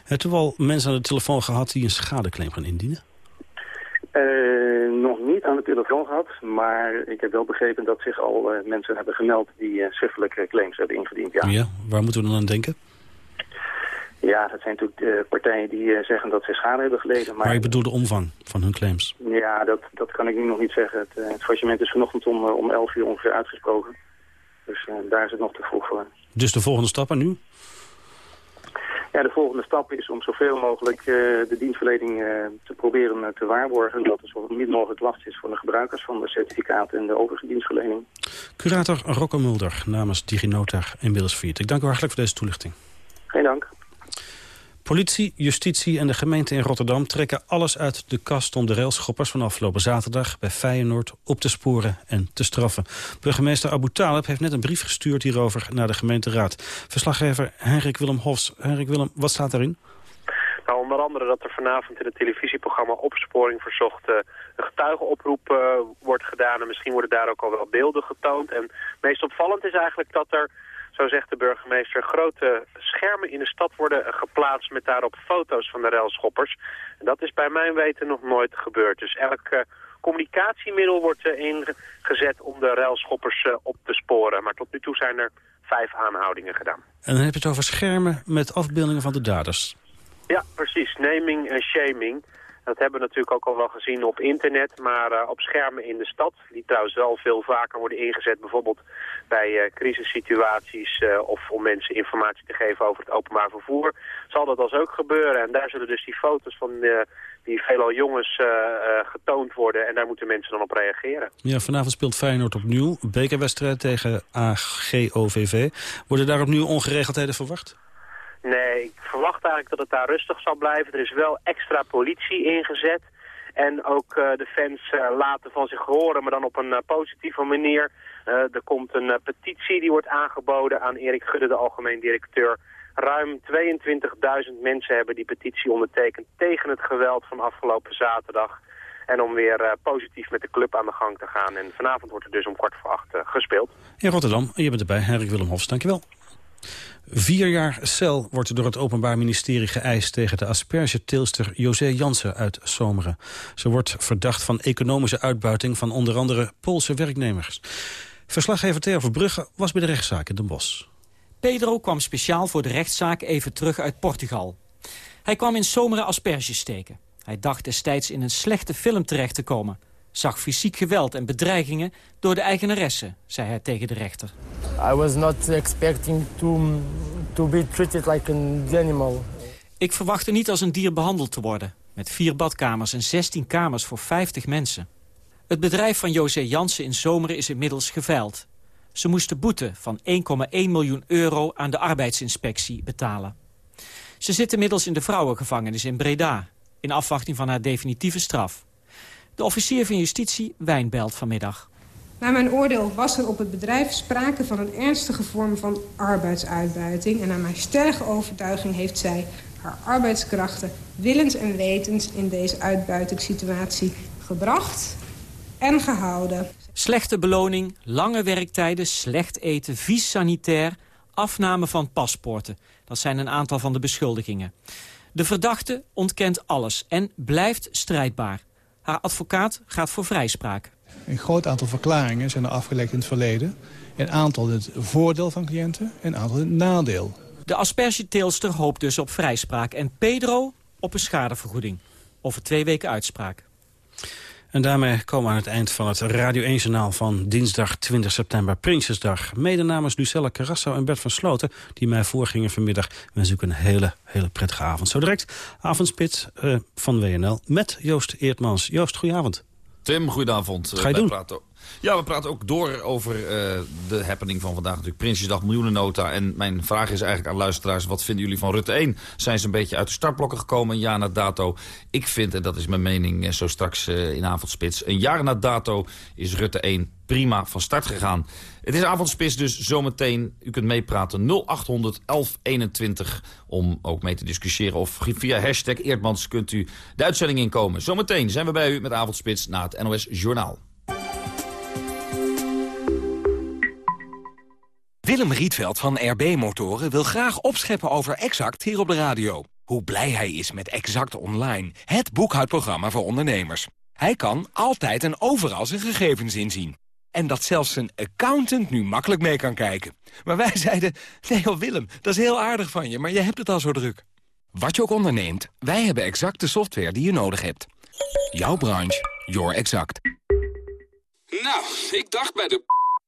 Hebt u al mensen aan de telefoon gehad die een schadeclaim gaan indienen? nog niet aan de telefoon gehad, maar ik heb wel begrepen dat zich al mensen hebben gemeld die schriftelijke claims hebben ingediend. Ja. ja, waar moeten we dan aan denken? Ja, dat zijn natuurlijk uh, partijen die uh, zeggen dat ze schade hebben geleden. Maar... maar ik bedoel de omvang van hun claims. Ja, dat, dat kan ik nu nog niet zeggen. Het, uh, het faillissement is vanochtend om, om 11 uur ongeveer uitgesproken. Dus daar is het nog te vroeg voor. Dus de volgende stappen nu? Ja, de volgende stap is om zoveel mogelijk de dienstverlening te proberen te waarborgen. Dat er zo min mogelijk last is voor de gebruikers van de certificaten en de overige dienstverlening. Curator Rocco Mulder namens DigiNota inmiddels failliet. Ik dank u hartelijk voor deze toelichting. Geen dank. Politie, justitie en de gemeente in Rotterdam trekken alles uit de kast om de railschoppers van afgelopen zaterdag bij Feyenoord op te sporen en te straffen. Burgemeester Abu Talib heeft net een brief gestuurd hierover naar de gemeenteraad. Verslaggever Henrik Willem Hofs. Henrik Willem, wat staat daarin? Nou, onder andere dat er vanavond in het televisieprogramma Opsporing Verzocht uh, een getuigenoproep uh, wordt gedaan. En misschien worden daar ook al wel beelden getoond. En meest opvallend is eigenlijk dat er zo zegt de burgemeester, grote schermen in de stad worden geplaatst met daarop foto's van de railschoppers. En dat is bij mijn weten nog nooit gebeurd. Dus elk uh, communicatiemiddel wordt uh, ingezet om de railschoppers uh, op te sporen. Maar tot nu toe zijn er vijf aanhoudingen gedaan. En dan heb je het over schermen met afbeeldingen van de daders. Ja, precies. Naming en shaming. Dat hebben we natuurlijk ook al wel gezien op internet, maar uh, op schermen in de stad, die trouwens wel veel vaker worden ingezet, bijvoorbeeld bij uh, crisissituaties uh, of om mensen informatie te geven over het openbaar vervoer, zal dat als ook gebeuren. En daar zullen dus die foto's van die veelal jongens getoond worden en daar moeten mensen dan op reageren. Ja, vanavond speelt Feyenoord opnieuw, bekerwedstrijd tegen AGOVV. Worden daar opnieuw ongeregeldheden verwacht? Nee, ik verwacht eigenlijk dat het daar rustig zal blijven. Er is wel extra politie ingezet. En ook uh, de fans uh, laten van zich horen, maar dan op een uh, positieve manier. er komt een petitie die wordt aangeboden aan Erik Gudde, de algemeen directeur. Ruim 22.000 mensen hebben die petitie ondertekend tegen het geweld van afgelopen zaterdag. En om weer positief met de club aan de gang te gaan. En vanavond wordt er dus om kwart voor acht gespeeld. In Rotterdam, je bent erbij, Henrik Willem Hofs, dankjewel. Vier jaar cel wordt door het Openbaar Ministerie geëist... tegen de aspergeteelster José Jansen uit Zomeren. Ze wordt verdacht van economische uitbuiting... van onder andere Poolse werknemers. Verslaggever Theo Verbrugge was bij de rechtszaak in Den Bosch. Pedro kwam speciaal voor de rechtszaak even terug uit Portugal. Hij kwam in Zomeren asperges steken. Hij dacht destijds in een slechte film terecht te komen zag fysiek geweld en bedreigingen door de eigenaresse, zei hij tegen de rechter. I was not expecting to, to be treated like an animal. Ik verwachtte niet als een dier behandeld te worden, met vier badkamers en 16 kamers voor 50 mensen. Het bedrijf van José Jansen in Zomeren is inmiddels geveild. Ze moesten boete van 1,1 miljoen euro aan de arbeidsinspectie betalen. Ze zit inmiddels in de vrouwengevangenis in Breda, in afwachting van haar definitieve straf. De officier van justitie wijnbelt vanmiddag. Naar mijn oordeel was er op het bedrijf sprake van een ernstige vorm van arbeidsuitbuiting. En naar mijn sterke overtuiging heeft zij haar arbeidskrachten willens en wetens in deze uitbuitingssituatie gebracht en gehouden. Slechte beloning, lange werktijden, slecht eten, vies sanitair, afname van paspoorten. Dat zijn een aantal van de beschuldigingen. De verdachte ontkent alles en blijft strijdbaar. Haar advocaat gaat voor vrijspraak. Een groot aantal verklaringen zijn er afgelegd in het verleden. Een aantal het voordeel van cliënten, een aantal het nadeel. De aspergeteelster hoopt dus op vrijspraak en Pedro op een schadevergoeding. Over twee weken uitspraak. En daarmee komen we aan het eind van het Radio 1-journaal van dinsdag 20 september, Prinsjesdag. Mede namens Lucella Carrasso en Bert van Sloten, die mij voorgingen vanmiddag, wens ik een hele, hele prettige avond. Zo direct avondspits uh, van WNL met Joost Eertmans. Joost, goedenavond. Tim, goedenavond. Ga je doen? Praten. Ja, we praten ook door over uh, de happening van vandaag. Natuurlijk Prinsjesdag, miljoenennota. En mijn vraag is eigenlijk aan luisteraars... wat vinden jullie van Rutte 1? Zijn ze een beetje uit de startblokken gekomen? Een jaar na dato. Ik vind, en dat is mijn mening uh, zo straks uh, in avondspits... een jaar na dato is Rutte 1 prima van start gegaan. Het is avondspits, dus zometeen. U kunt meepraten 0800 1121 om ook mee te discussiëren. Of via hashtag Eerdmans kunt u de uitzending inkomen. Zometeen zijn we bij u met avondspits na het NOS Journaal. Willem Rietveld van RB Motoren wil graag opscheppen over Exact hier op de radio. Hoe blij hij is met Exact Online, het boekhoudprogramma voor ondernemers. Hij kan altijd en overal zijn gegevens inzien. En dat zelfs zijn accountant nu makkelijk mee kan kijken. Maar wij [laughs] zeiden, nee Willem, dat is heel aardig van je, maar je hebt het al zo druk. Wat je ook onderneemt, wij hebben exact de software die je nodig hebt. Jouw branche, your exact. Nou, ik dacht bij de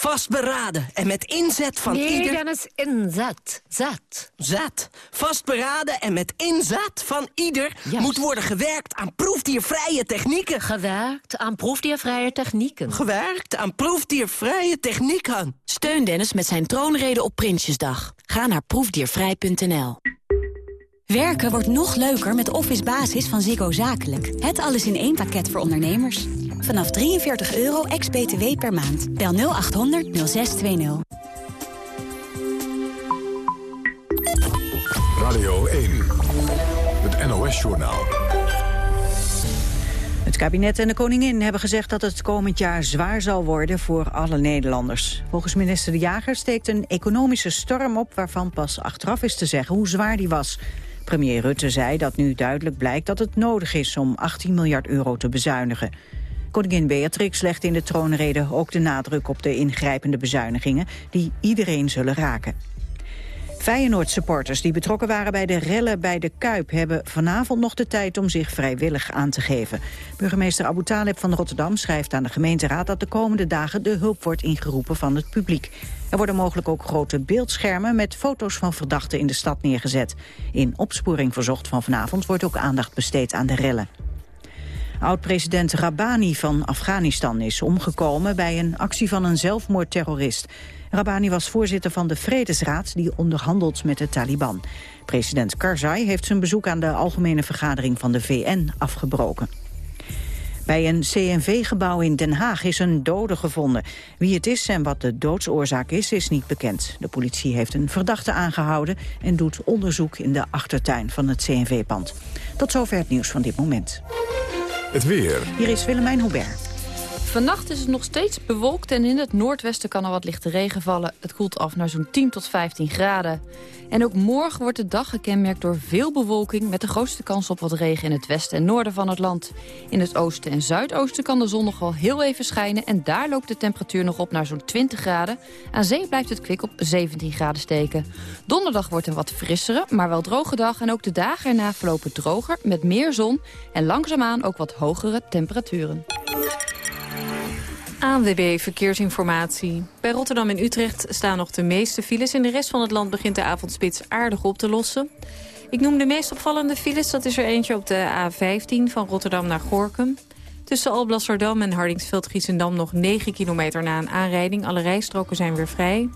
Vastberaden en met inzet van nee, ieder... Nee, Dennis, inzet. Zet. Zet. Vastberaden en met inzet van ieder... moet worden gewerkt aan proefdiervrije technieken. Gewerkt aan proefdiervrije technieken. Gewerkt aan proefdiervrije technieken. Steun Dennis met zijn troonrede op Prinsjesdag. Ga naar proefdiervrij.nl. Werken wordt nog leuker met Office Basis van Ziggo Zakelijk. Het alles in één pakket voor ondernemers. Vanaf 43 euro ex-BTW per maand. Bel 0800 0620. Radio 1. Het NOS-journaal. Het kabinet en de koningin hebben gezegd dat het komend jaar zwaar zal worden voor alle Nederlanders. Volgens minister De Jager steekt een economische storm op waarvan pas achteraf is te zeggen hoe zwaar die was. Premier Rutte zei dat nu duidelijk blijkt dat het nodig is om 18 miljard euro te bezuinigen. Koningin Beatrix legt in de troonrede ook de nadruk op de ingrijpende bezuinigingen die iedereen zullen raken. Feyenoord-supporters die betrokken waren bij de rellen bij de Kuip... hebben vanavond nog de tijd om zich vrijwillig aan te geven. Burgemeester Abu Taleb van Rotterdam schrijft aan de gemeenteraad... dat de komende dagen de hulp wordt ingeroepen van het publiek. Er worden mogelijk ook grote beeldschermen met foto's van verdachten in de stad neergezet. In opsporing verzocht van vanavond wordt ook aandacht besteed aan de rellen. Oud-president Rabani van Afghanistan is omgekomen bij een actie van een zelfmoordterrorist. Rabani was voorzitter van de Vredesraad die onderhandelt met de Taliban. President Karzai heeft zijn bezoek aan de Algemene Vergadering van de VN afgebroken. Bij een CNV-gebouw in Den Haag is een dode gevonden. Wie het is en wat de doodsoorzaak is, is niet bekend. De politie heeft een verdachte aangehouden en doet onderzoek in de achtertuin van het CNV-pand. Tot zover het nieuws van dit moment. Het weer. Hier is Willemijn Hubert. Vannacht is het nog steeds bewolkt en in het noordwesten kan er wat lichte regen vallen. Het koelt af naar zo'n 10 tot 15 graden. En ook morgen wordt de dag gekenmerkt door veel bewolking... met de grootste kans op wat regen in het westen en noorden van het land. In het oosten en zuidoosten kan de zon nog wel heel even schijnen... en daar loopt de temperatuur nog op naar zo'n 20 graden. Aan zee blijft het kwik op 17 graden steken. Donderdag wordt een wat frissere, maar wel droge dag... en ook de dagen erna verlopen droger met meer zon... en langzaamaan ook wat hogere temperaturen. ANWB Verkeersinformatie. Bij Rotterdam en Utrecht staan nog de meeste files. In de rest van het land begint de avondspits aardig op te lossen. Ik noem de meest opvallende files. Dat is er eentje op de A15 van Rotterdam naar Gorkum. Tussen Alblasserdam en Hardingsveld-Giessendam nog 9 kilometer na een aanrijding. Alle rijstroken zijn weer vrij.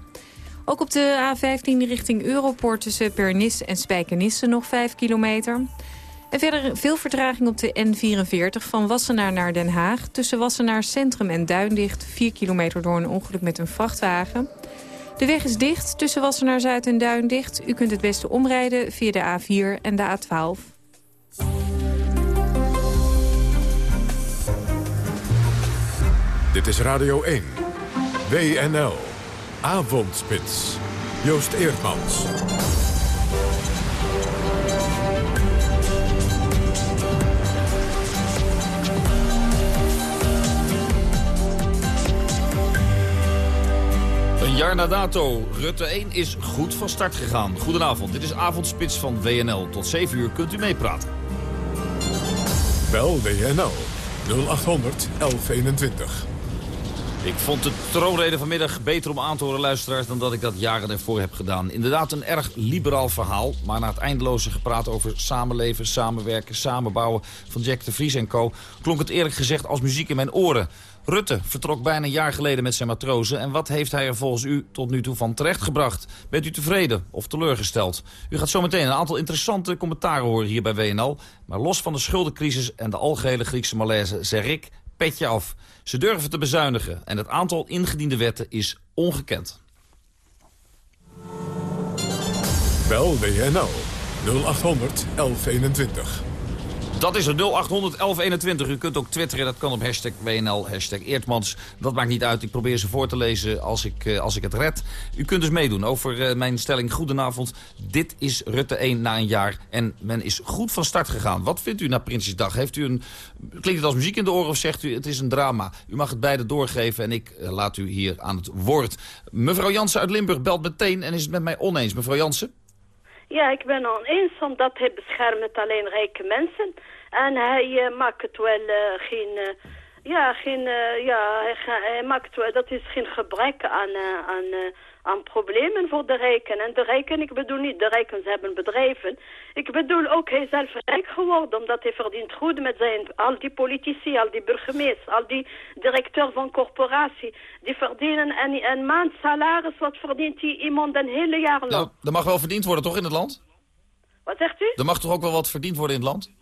Ook op de A15 richting Europort tussen Pernis en Spijkenisse nog 5 kilometer. En verder veel vertraging op de N44 van Wassenaar naar Den Haag. Tussen Wassenaar Centrum en Duindicht 4 kilometer door een ongeluk met een vrachtwagen. De weg is dicht tussen Wassenaar Zuid en Duindicht. U kunt het beste omrijden via de A4 en de A12. Dit is Radio 1. WNL. Avondspits. Joost Eerdmans. Een jaar na dato. Rutte 1 is goed van start gegaan. Goedenavond, dit is Avondspits van WNL. Tot 7 uur kunt u meepraten. Bel WNL 0800 1121. Ik vond de troonrede vanmiddag beter om aan te horen, luisteraars... dan dat ik dat jaren ervoor heb gedaan. Inderdaad een erg liberaal verhaal. Maar na het eindeloze gepraat over samenleven, samenwerken, samenbouwen... van Jack de Vries en co. klonk het eerlijk gezegd als muziek in mijn oren. Rutte vertrok bijna een jaar geleden met zijn matrozen. En wat heeft hij er volgens u tot nu toe van terechtgebracht? Bent u tevreden of teleurgesteld? U gaat zometeen een aantal interessante commentaren horen hier bij WNL. Maar los van de schuldencrisis en de algehele Griekse malaise zeg ik... petje af. Ze durven te bezuinigen en het aantal ingediende wetten is ongekend. Bel WNL 0800 1121. Dat is het 0800 1121. U kunt ook twitteren, dat kan op hashtag WNL, hashtag Eertmans. Dat maakt niet uit, ik probeer ze voor te lezen als ik, eh, als ik het red. U kunt dus meedoen over eh, mijn stelling Goedenavond. Dit is Rutte 1 na een jaar en men is goed van start gegaan. Wat vindt u na Prinsjesdag? Heeft u een, klinkt het als muziek in de oren of zegt u het is een drama? U mag het beide doorgeven en ik eh, laat u hier aan het woord. Mevrouw Jansen uit Limburg belt meteen en is het met mij oneens. Mevrouw Jansen? Ja, ik ben oneens, omdat hij beschermt alleen rijke mensen. En hij uh, maakt het wel uh, geen... Uh, ja, geen, ja hij, hij, maakt wel, dat is geen gebrek aan, aan, aan problemen voor de rijken. En de rijken, ik bedoel niet de rijken, ze hebben bedrijven. Ik bedoel ook, hij is zelf rijk geworden, omdat hij verdient goed met zijn... Al die politici, al die burgemeesters, al die directeur van corporatie... die verdienen een, een maand salaris, wat verdient die iemand een hele jaar lang. Nou, er mag wel verdiend worden, toch, in het land? Wat zegt u? Er mag toch ook wel wat verdiend worden in het land?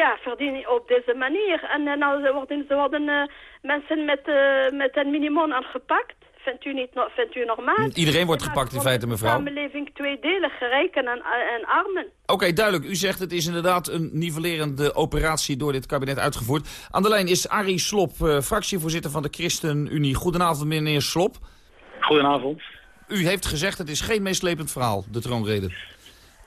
Ja, verdienen op deze manier. En uh, nou worden, ze worden uh, mensen met, uh, met een minimum aangepakt. Vindt u, niet, vindt u normaal? Iedereen wordt gepakt in feite, mevrouw. De samenleving tweedelig, rijken en, en armen. Oké, okay, duidelijk. U zegt het is inderdaad een nivellerende operatie door dit kabinet uitgevoerd. Aan de lijn is Arie Slop, fractievoorzitter van de ChristenUnie. Goedenavond, meneer Slop. Goedenavond. U heeft gezegd het is geen meeslepend verhaal, de troonrede.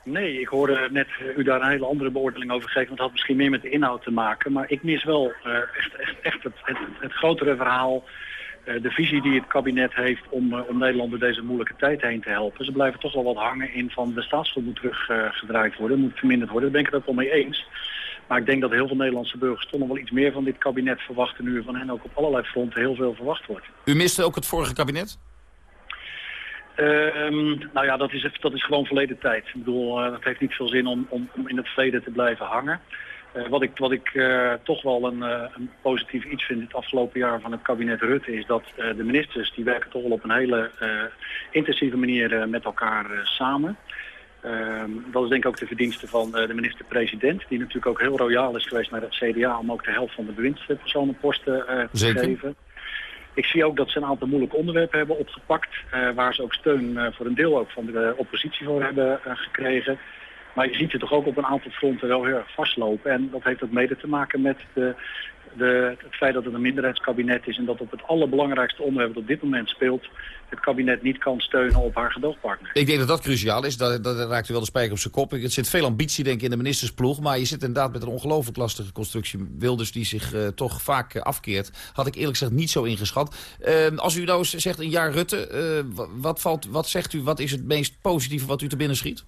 Nee, ik hoorde net u daar een hele andere beoordeling over geven. Want het had misschien meer met de inhoud te maken. Maar ik mis wel uh, echt, echt, echt het, het, het grotere verhaal. Uh, de visie die het kabinet heeft om, om Nederland door deze moeilijke tijd heen te helpen. Ze blijven toch wel wat hangen in van de staatsschuld moet teruggedraaid worden. Moet verminderd worden. Daar ben ik het ook wel mee eens. Maar ik denk dat heel veel Nederlandse burgers toch nog wel iets meer van dit kabinet verwachten. Nu van hen ook op allerlei fronten heel veel verwacht wordt. U miste ook het vorige kabinet? Uh, nou ja, dat is, dat is gewoon verleden tijd. Ik bedoel, het heeft niet veel zin om, om, om in het verleden te blijven hangen. Uh, wat ik, wat ik toch wel een, een, positief iets vind dit afgelopen jaar van het kabinet Rutte... is dat de ministers die werken toch wel op een hele intensieve manier met elkaar samen. Ehm, dat is denk ik ook de verdienste van de minister-president... die natuurlijk ook heel royaal is geweest naar het CDA... om ook de helft van de bewindspersonenposten te geven. Ik zie ook dat ze een aantal moeilijke onderwerpen hebben opgepakt. Uh, waar ze ook steun uh, voor een deel ook van de oppositie voor hebben uh, gekregen. Maar je ziet het toch ook op een aantal fronten wel heel erg vastlopen. En dat heeft ook mede te maken met de, de, het feit dat het een minderheidskabinet is... en dat op het allerbelangrijkste onderwerp dat op dit moment speelt... het kabinet niet kan steunen op haar gedoogpartner. Ik denk dat dat cruciaal is. Dat, dat raakt u wel de spijker op zijn kop. Er zit veel ambitie denk ik in de ministersploeg... maar je zit inderdaad met een ongelooflijk lastige constructie. Wilders die zich uh, toch vaak uh, afkeert. Had ik eerlijk gezegd niet zo ingeschat. Uh, als u nou zegt een jaar Rutte, wat, valt, wat zegt u, wat is het meest positieve wat u te binnen schiet?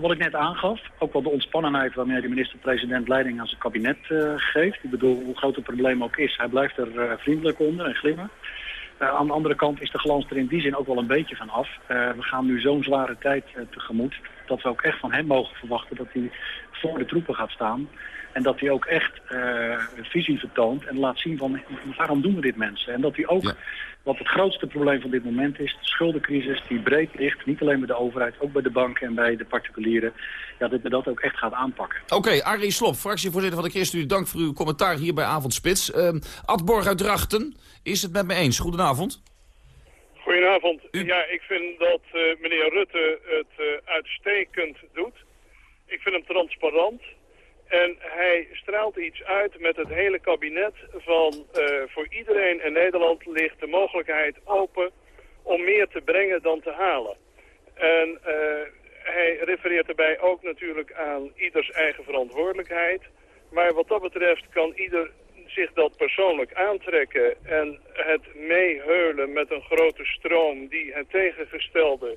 Wat ik net aangaf, ook wel de ontspannenheid waarmee de minister-president leiding aan zijn kabinet uh, geeft. Ik bedoel, hoe groot het probleem ook is, hij blijft er uh, vriendelijk onder en glimmen. Uh, aan de andere kant is de glans er in die zin ook wel een beetje van af. we gaan nu zo'n zware tijd tegemoet dat we ook echt van hem mogen verwachten dat hij voor de troepen gaat staan. En dat hij ook echt een visie vertoont en laat zien van waarom doen we dit mensen. En dat hij ook... Ja wat het grootste probleem van dit moment is, de schuldencrisis die breed ligt, niet alleen bij de overheid, ook bij de banken en bij de particulieren, ja, dat we dat ook echt gaat aanpakken. Oké, okay, Arie Slop, fractievoorzitter van de ChristenUnie, dank voor uw commentaar hier bij Avondspits. Uh, Ad Borg uit Drachten is het met me eens. Goedenavond. Goedenavond. Ja, ik vind dat uh, meneer Rutte het uh, uitstekend doet. Ik vind hem transparant. En hij straalt iets uit met het hele kabinet van uh, voor iedereen in Nederland ligt de mogelijkheid open om meer te brengen dan te halen. En hij refereert erbij ook natuurlijk aan ieders eigen verantwoordelijkheid. Maar wat dat betreft kan ieder zich dat persoonlijk aantrekken en het meeheulen met een grote stroom die het tegengestelde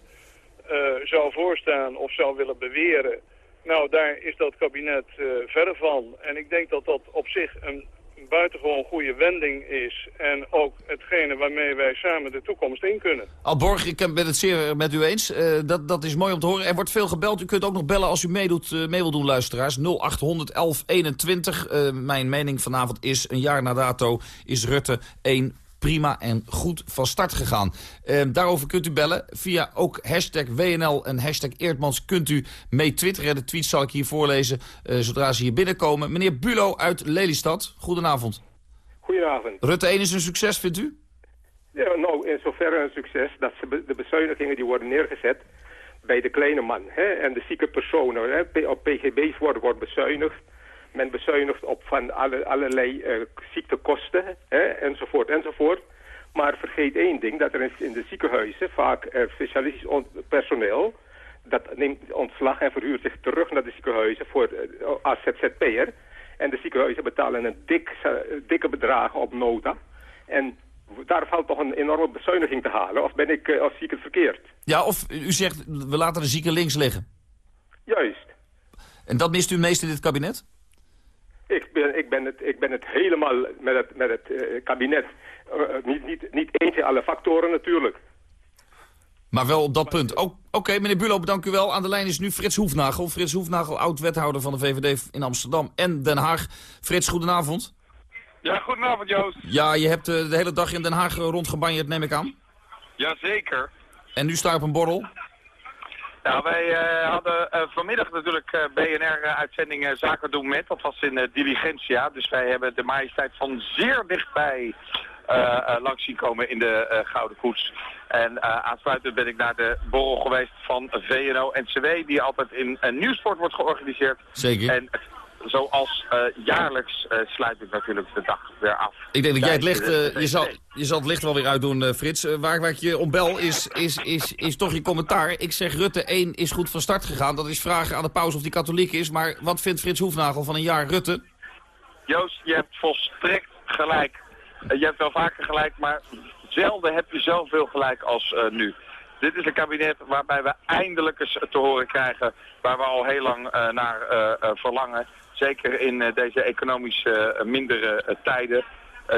uh, zou voorstaan of zou willen beweren nou, daar is dat kabinet uh, verre van. En ik denk dat dat op zich een buitengewoon goede wending is. En ook hetgene waarmee wij samen de toekomst in kunnen. Alborg, ik ben het zeer met u eens. Uh, dat, dat is mooi om te horen. Er wordt veel gebeld. U kunt ook nog bellen als u meedoet, uh, mee wil doen, luisteraars. 0800 1121. Uh, mijn mening vanavond is, een jaar na dato is Rutte 1 prima en goed van start gegaan. Uh, daarover kunt u bellen. Via ook hashtag WNL en hashtag Eerdmans kunt u mee twitteren. De tweets zal ik hier voorlezen uh, zodra ze hier binnenkomen. Meneer Bulo uit Lelystad, goedenavond. Goedenavond. Rutte 1 is een succes, vindt u? Ja, nou, in zoverre een succes dat ze de bezuinigingen die worden neergezet bij de kleine man hè, en de zieke personen hè, op pgb's worden wordt bezuinigd. Men bezuinigt op van alle, allerlei uh, ziektekosten hè, enzovoort enzovoort. Maar vergeet één ding, dat er in de ziekenhuizen vaak uh, specialistisch personeel... dat neemt ontslag en verhuurt zich terug naar de ziekenhuizen voor, uh, als ZZP'er. En de ziekenhuizen betalen een dik, dikke bedragen op nota. En daar valt toch een enorme bezuiniging te halen. Of ben ik uh, als zieke verkeerd? Ja, of u zegt, we laten de zieken links liggen. Juist. En dat mist u meest in dit kabinet? Ik ben, ik ben, het, ik ben het helemaal met het, met het uh, kabinet. Uh, niet, niet, niet eens in alle factoren natuurlijk. Maar wel op dat punt. Oké, okay, meneer Bulo, bedank u wel. Aan de lijn is nu Frits Hoefnagel. Frits Hoefnagel, oud-wethouder van de VVD in Amsterdam en Den Haag. Frits, goedenavond. Ja, goedenavond Joost. Ja, je hebt de hele dag in Den Haag rondgebanjeerd, neem ik aan. Jazeker. En nu sta je op een borrel? Nou, wij uh, hadden uh, vanmiddag natuurlijk uh, BNR-uitzending Zaken doen met. Dat was in Diligentia. Dus wij hebben de majesteit van zeer dichtbij langs zien komen in de Gouden Koets. En aansluitend ben ik naar de borrel geweest van VNO-NCW... die altijd in Nieuwsport wordt georganiseerd. Zeker. En zoals uh, jaarlijks uh, sluit ik natuurlijk de dag weer af. Ik denk dat jij het licht, uh, je, zal, je zal het licht wel weer uitdoen, Frits. waar, waar ik je om bel is, is, is, is toch je commentaar. Ik zeg Rutte 1 is goed van start gegaan. Dat is vragen aan de paus of die katholiek is. Maar wat vindt Frits Hoefnagel van een jaar Rutte? Joost, je hebt volstrekt gelijk. je hebt wel vaker gelijk, maar zelden heb je zoveel gelijk als nu. Dit is een kabinet waarbij we eindelijk eens te horen krijgen waar we al heel lang naar verlangen. Zeker in uh, deze economisch uh, mindere uh, tijden.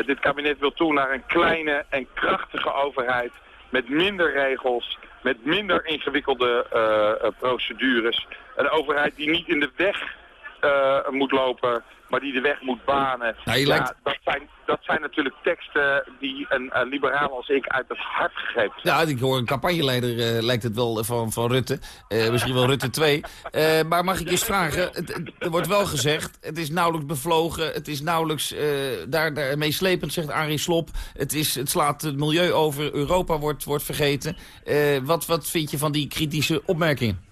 dit kabinet wil toe naar een kleine en krachtige overheid met minder regels, met minder ingewikkelde procedures. Een overheid die niet in de weg moet lopen, maar die de weg moet banen. Nou, ja, dat, zijn, dat zijn natuurlijk teksten die een, een, liberaal als ik uit het hart gegeven zijn. Ja, ik hoor een campagneleider, uh, lijkt het wel, van, van Rutte. Uh, misschien wel Rutte 2. Uh, eh, maar mag ik eens vragen, het, er wordt wel gezegd, het is nauwelijks bevlogen, het is nauwelijks daar, daar meeslepend, zegt Arie Slop. Het, is, het slaat het milieu over, Europa wordt, wordt vergeten. wat, wat vind je van die kritische opmerkingen?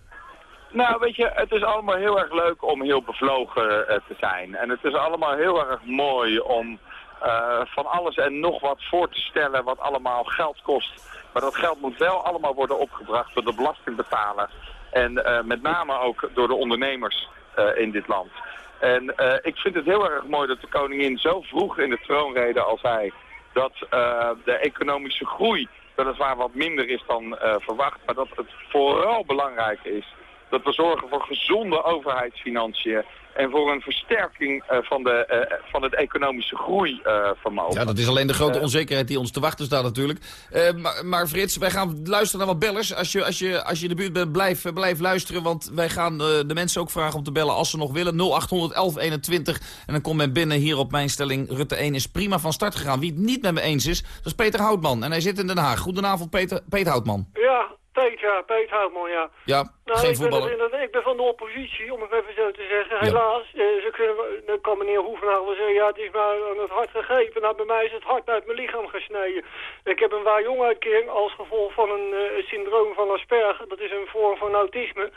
Nou, weet je, het is allemaal heel erg leuk om heel bevlogen uh, te zijn. En het is allemaal heel erg mooi om uh, van alles en nog wat voor te stellen wat allemaal geld kost. Maar dat geld moet wel allemaal worden opgebracht door de belastingbetaler. En uh, met name ook door de ondernemers in dit land. En ik vind het heel erg mooi dat de koningin zo vroeg in de troonrede al zei... dat de economische groei weliswaar wat minder is dan verwacht... maar dat het vooral belangrijk is dat we zorgen voor gezonde overheidsfinanciën en voor een versterking uh, van, de, uh, van het economische groeivermogen. Uh, ja, dat is alleen de grote onzekerheid die ons te wachten staat natuurlijk. Maar, maar, Frits, wij gaan luisteren naar wat bellers. Als je, als je, als je in de buurt bent, blijf, blijf luisteren. Want wij gaan de mensen ook vragen om te bellen als ze nog willen. 0800 1121. En dan komt men binnen hier op mijn stelling. Rutte 1 is prima van start gegaan. Wie het niet met me eens is, dat is Peter Houtman. En hij zit in Den Haag. Goedenavond, Peter, Peter Houtman. Ja, Peet, ja, Peet Houtman, ja. Ja, nou, geen ik voetballer. Ben, ik ben van de oppositie, om het even zo te zeggen. Helaas, eh, ze kunnen, dan kan meneer Hoefnagel wel zeggen, ja, het is mij aan het hart gegrepen. Nou, bij mij is het hart uit mijn lichaam gesneden. Ik heb een waar jonguitkering als gevolg van een uh, syndroom van Asperger. Dat is een vorm van autisme.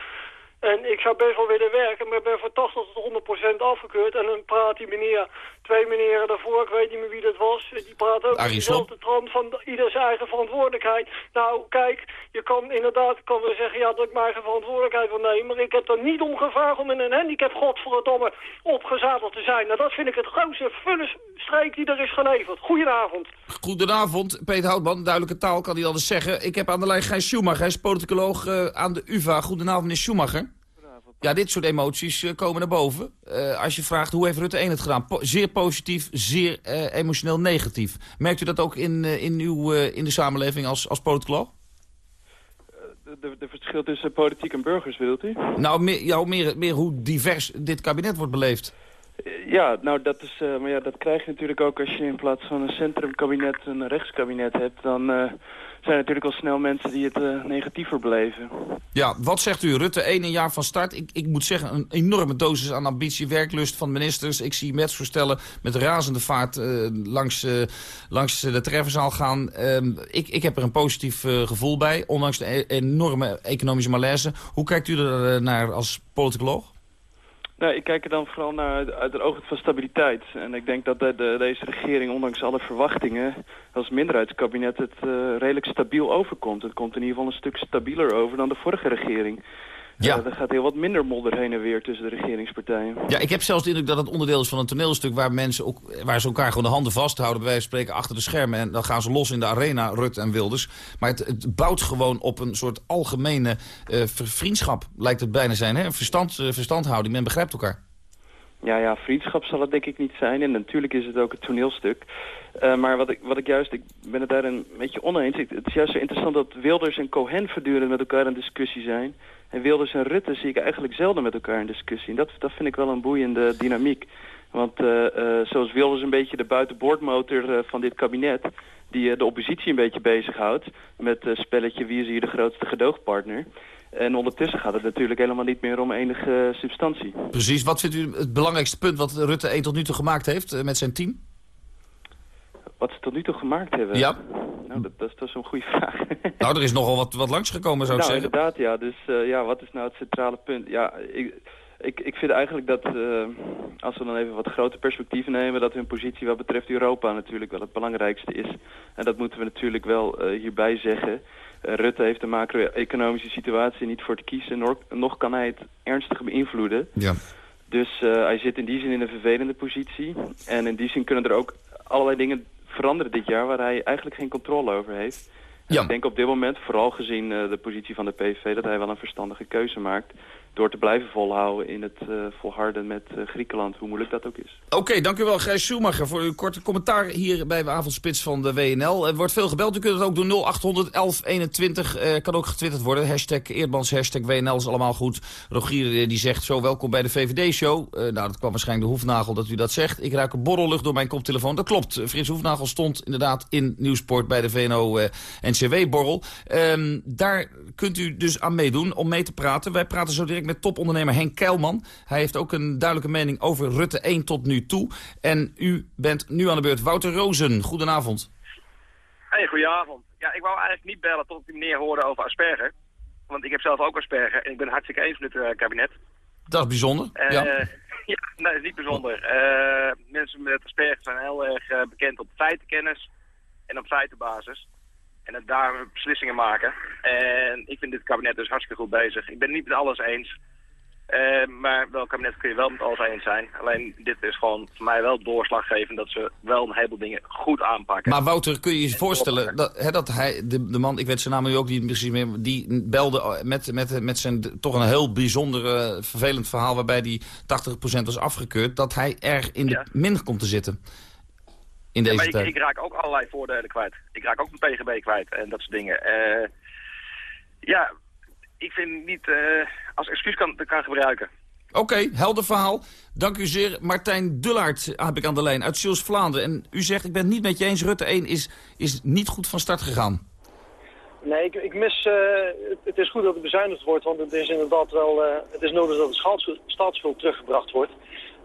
En ik zou best wel willen werken, maar ik ben voor 80 tot 100% afgekeurd. En dan praat die meneer, twee meneren daarvoor, ik weet niet meer wie dat was, die praat ook Arie dezelfde trant van ieder zijn eigen verantwoordelijkheid. Nou, kijk, je kan inderdaad kan wel zeggen ja, dat ik mijn eigen verantwoordelijkheid wil nemen, maar ik heb er niet om gevraagd om in een handicap, godverdomme, opgezadeld te zijn. Nou, dat vind ik het grootste vullenstreek die er is geleverd. Goedenavond. Goedenavond, Peter Houtman. Duidelijke taal kan hij anders zeggen. Ik heb aan de lijn Gijs Schumacher, hij is politicoloog uh, aan de UvA. Goedenavond, meneer Schumacher. Ja, dit soort emoties uh, komen naar boven. Uh, als je vraagt hoe heeft Rutte 1 het gedaan? Po zeer positief, zeer uh, emotioneel negatief. Merkt u dat ook in, in, uw, in de samenleving als, als politicoloog? De, de, verschil tussen politiek en burgers, wilt u? Nou, meer, ja, meer, meer hoe divers dit kabinet wordt beleefd. Ja, nou dat is, maar ja, dat krijg je natuurlijk ook als je in plaats van een centrumkabinet een rechtskabinet hebt. Dan zijn natuurlijk al snel mensen die het uh, negatiever beleven. Ja, wat zegt u? Rutte, één jaar van start. Ik, ik moet zeggen, een enorme dosis aan ambitie, werklust van ministers. Ik zie voorstellen met razende vaart langs, langs de treffenzaal gaan. Ehm, ik, ik heb er een positief gevoel bij, ondanks de e-, enorme economische malaise. Hoe kijkt u er naar als politicoloog? Nou, ik kijk er dan vooral naar uit, het oogpunt van stabiliteit. En ik denk dat de, de, deze regering, ondanks alle verwachtingen, als minderheidskabinet het uh, redelijk stabiel overkomt. Het komt in ieder geval een stuk stabieler over dan de vorige regering. Ja. Er gaat heel wat minder modder heen en weer tussen de regeringspartijen. Ja, ik heb zelfs de indruk dat het onderdeel is van een toneelstuk... waar mensen ook, waar ze elkaar gewoon de handen vasthouden... bij wijze van spreken achter de schermen. En dan gaan ze los in de arena, Rut en Wilders. Maar het, het bouwt gewoon op een soort algemene uh, vriendschap, lijkt het bijna zijn. Hè? Verstand, uh, verstandhouding, men begrijpt elkaar. Ja, ja, vriendschap zal het denk ik niet zijn. En natuurlijk is het ook een toneelstuk. Uh, maar wat ik, wat ik juist, ik ben het daar een beetje oneens. Het is juist zo interessant dat Wilders en Cohen voortdurend met elkaar in discussie zijn. En Wilders en Rutte zie ik eigenlijk zelden met elkaar in discussie. En dat, dat vind ik wel een boeiende dynamiek. Want uh, uh, zoals Wilders een beetje de buitenboordmotor van dit kabinet... die de oppositie een beetje bezighoudt... met spelletje wie is hier de grootste gedoogpartner... En ondertussen gaat het natuurlijk helemaal niet meer om enige substantie. Precies. Wat vindt u het belangrijkste punt wat Rutte 1 tot nu toe gemaakt heeft met zijn team? Wat ze tot nu toe gemaakt hebben? Ja. Nou, dat, dat is zo'n goede vraag. [laughs] nou, er is nogal wat, wat langsgekomen, zou ik nou, zeggen. inderdaad, ja. Dus uh, ja, wat is nou het centrale punt? Ja, ik, ik, ik vind eigenlijk dat, uh, als we dan even wat grote perspectieven nemen... dat hun positie wat betreft Europa natuurlijk wel het belangrijkste is. En dat moeten we natuurlijk wel uh, hierbij zeggen. Rutte heeft de macro-economische situatie niet voor te kiezen... Nog, nog kan hij het ernstig beïnvloeden. Ja. Dus hij zit in die zin in een vervelende positie. En in die zin kunnen er ook allerlei dingen veranderen dit jaar... waar hij eigenlijk geen controle over heeft. Ja. Ik denk op dit moment, vooral gezien uh, de positie van de PVV... dat hij wel een verstandige keuze maakt... door te blijven volhouden in het uh, volharden met uh, Griekenland, hoe moeilijk dat ook is. Oké, okay, dank u wel Schumacher voor uw korte commentaar hier bij de avondspits van de WNL. Er wordt veel gebeld, u kunt het ook doen 0800 1121, kan ook getwitterd worden. Hashtag Eerdmans, hashtag WNL is allemaal goed. Rogier die zegt zo, welkom bij de VVD-show. nou, dat kwam waarschijnlijk de Hoefnagel dat u dat zegt. Ik ruik een borrellucht door mijn koptelefoon. Dat klopt, Frits Hoefnagel stond inderdaad in Nieuwsport bij de VNO-NCW-borrel. Um, daar kunt u dus aan meedoen om mee te praten. Wij praten zo direct met topondernemer Henk Keilman. Hij heeft ook een duidelijke mening over Rutte 1 tot nu toe. En u bent nu aan de beurt. Wouter Rozen, goedenavond. Hey, goedenavond. Ja, ik wou eigenlijk niet bellen tot ik die meneer hoorde over Asperger. Want ik heb zelf ook Asperger en ik ben hartstikke eens met het uh, kabinet. Dat is bijzonder, uh, ja. [laughs] ja, nee, dat is niet bijzonder. Uh, mensen met Asperger zijn heel erg bekend op feitenkennis en op feitenbasis. En het daar beslissingen maken. En ik vind dit kabinet dus hartstikke goed bezig. Ik ben het niet met alles eens. Uh, maar welk kabinet kun je wel met alles eens zijn. Alleen dit is gewoon voor mij wel doorslaggevend dat ze wel een heleboel dingen goed aanpakken. Maar Wouter, kun je je voorstellen dat, dat hij, de, de man, ik weet zijn naam nu ook niet precies meer, die belde met, met, met zijn toch een heel bijzonder uh, vervelend verhaal waarbij die 80% was afgekeurd, dat hij erg in de ja. min komt te zitten. In deze ja, maar tijd. Ik, ik, raak ook allerlei voordelen kwijt. Ik raak ook mijn PGB kwijt en dat soort dingen. Uh, ja, ik vind niet uh, als excuus kan, kan gebruiken. Oké, okay, helder verhaal. Dank u zeer. Martijn Dullaert heb ik aan de lijn uit Sils Vlaanderen. En u zegt, ik ben het niet met je eens, Rutte 1 is, is niet goed van start gegaan. Nee, ik, ik mis... Uh, het, het is goed dat het bezuinigd wordt, want het is inderdaad wel... Uh, het is nodig dat de staatsschuld teruggebracht wordt.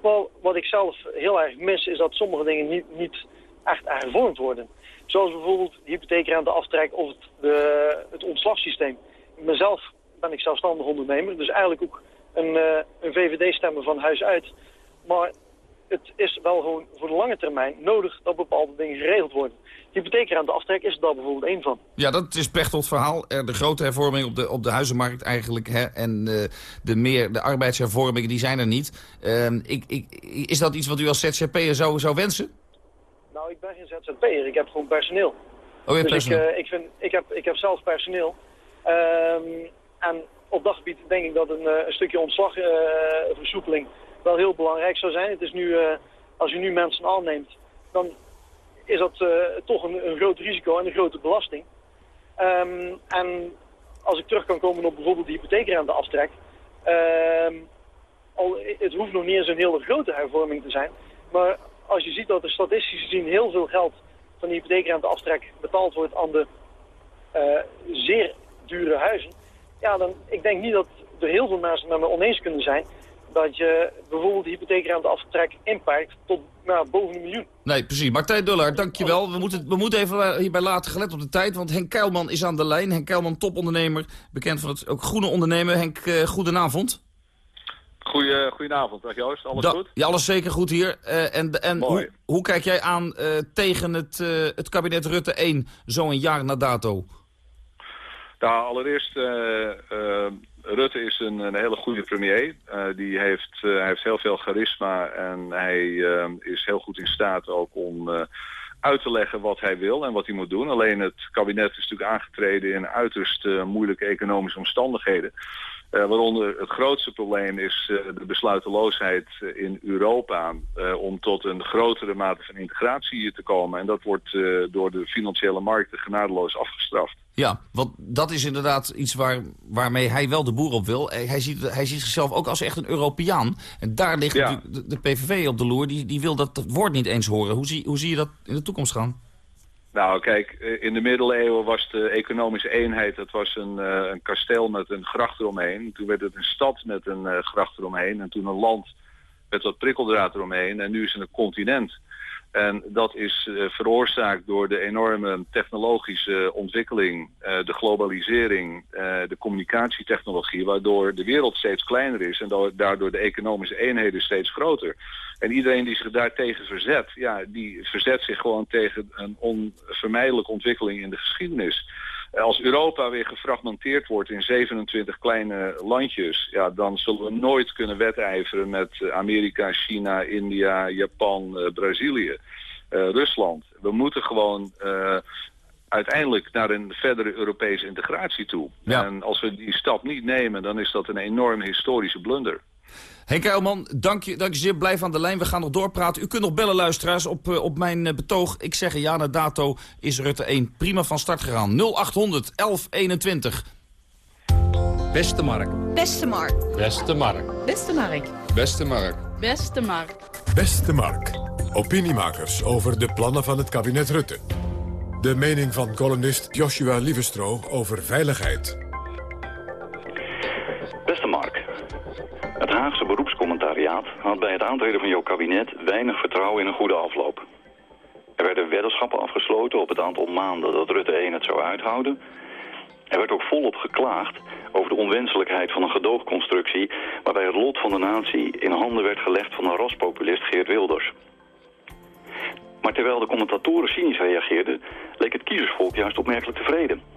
Maar wat ik zelf heel erg mis, is dat sommige dingen niet, niet echt hervormd worden. Zoals bijvoorbeeld de hypotheekrente aftrek of het, de, het ontslagsysteem. Ik ben ik zelfstandig ondernemer, dus eigenlijk ook een, uh, een VVD-stemmer van huis uit. Maar het is wel gewoon voor de lange termijn nodig dat bepaalde dingen geregeld worden. Hypotheekrente aftrek is daar bijvoorbeeld één van. Ja, dat is Pechtold verhaal. De grote hervorming op de, op de huizenmarkt eigenlijk. Hè, en uh, de, meer, de arbeidshervormingen, die zijn er niet. Uh, ik, ik, is dat iets wat u als ZZP'er zou, zou wensen? Nou, ik ben geen ZZP'er. Ik heb gewoon personeel. Oh, je dus personeel. Ik, uh, ik, vind, ik, heb, ik heb zelf personeel. Um, en op dat gebied denk ik dat een, een stukje ontslagversoepeling wel heel belangrijk zou zijn. Het is nu, als u nu mensen aanneemt, dan is dat uh, toch een, een groot risico en een grote belasting. Um, en als ik terug kan komen op bijvoorbeeld de hypotheekrente aftrek, um, al, het hoeft nog niet eens een hele grote hervorming te zijn, maar als je ziet dat er statistisch gezien heel veel geld van de hypotheekrente aftrek betaald wordt aan de uh, zeer dure huizen, ja, dan, ik denk niet dat er heel veel mensen met me oneens kunnen zijn dat je bijvoorbeeld de hypotheekrente aftrek inperkt tot nou, boven een miljoen. Nee, precies. Martijn Dullaar, dankjewel. We moeten, we moeten even hierbij laten gelet op de tijd, want Henk Kuilman is aan de lijn. Henk Kuilman, topondernemer, bekend van het ook groene ondernemer. Henk, uh, goedenavond. Goeie, goedenavond, dag Joost. Alles Da- goed? Ja, alles zeker goed hier. Eh, en en hoe, hoe kijk jij aan eh, tegen het, eh, het kabinet Rutte 1, zo een jaar na dato? Nou, allereerst, Rutte is een, een hele goede premier. Die heeft, hij heeft heel veel charisma en hij is heel goed in staat ook om uit te leggen wat hij wil en wat hij moet doen. Alleen het kabinet is natuurlijk aangetreden in uiterst moeilijke economische omstandigheden. Eh, waaronder het grootste probleem is eh, de besluiteloosheid eh, in Europa om tot een grotere mate van integratie te komen. En dat wordt door de financiële markten genadeloos afgestraft. Ja, want dat is inderdaad iets waar, waarmee hij wel de boer op wil. Hij ziet, hij ziet zichzelf ook als echt een Europeaan. En daar ligt Ja. natuurlijk de, de PVV op de loer. Die, die wil dat, dat woord niet eens horen. Hoe zie, hoe zie je dat in de toekomst gaan? Nou, kijk, eh, in de middeleeuwen was de economische eenheid, dat was een, eh, een kasteel met een gracht eromheen. Toen werd het een stad met een eh, gracht eromheen. En toen een land met wat prikkeldraad eromheen. En nu is het een continent. En dat is eh, veroorzaakt door de enorme technologische ontwikkeling, eh, de globalisering, eh, de communicatietechnologie, waardoor de wereld steeds kleiner is en do- daardoor de economische eenheden steeds groter. En iedereen die zich daartegen verzet, ja, die verzet zich gewoon tegen een onvermijdelijke ontwikkeling in de geschiedenis. Eh, Als Europa weer gefragmenteerd wordt in 27 kleine landjes, ja, dan zullen we nooit kunnen wedijveren met eh, Amerika, China, India, Japan, eh, Brazilië, Rusland. We moeten gewoon uiteindelijk naar een verdere Europese integratie toe. En als we die stap niet nemen, dan is dat een enorme historische blunder. Henk Eilman, dank je, dank je zeer. Blijf aan de lijn. We gaan nog doorpraten. U kunt nog bellen, luisteraars, op, eh, op mijn eh, betoog. Ik zeg ja, na dato is Rutte 1 prima van start gegaan. 0800 1121. Beste Mark. Beste Mark. Beste Mark. Beste Mark. Beste Mark. Beste Mark. Beste Mark. Opiniemakers over de plannen van het kabinet Rutte. De mening van columnist Joshua Lievestro over veiligheid. Beste Mark, het Haagse beroepscommentariaat had bij het aantreden van jouw kabinet weinig vertrouwen in een goede afloop. Er werden weddenschappen afgesloten op het aantal maanden dat Rutte 1 het zou uithouden. Er werd ook volop geklaagd over de onwenselijkheid van een gedoogconstructie waarbij het lot van de natie in handen werd gelegd van een raspopulist Geert Wilders. Maar terwijl de commentatoren cynisch reageerden, leek het kiezersvolk juist opmerkelijk tevreden.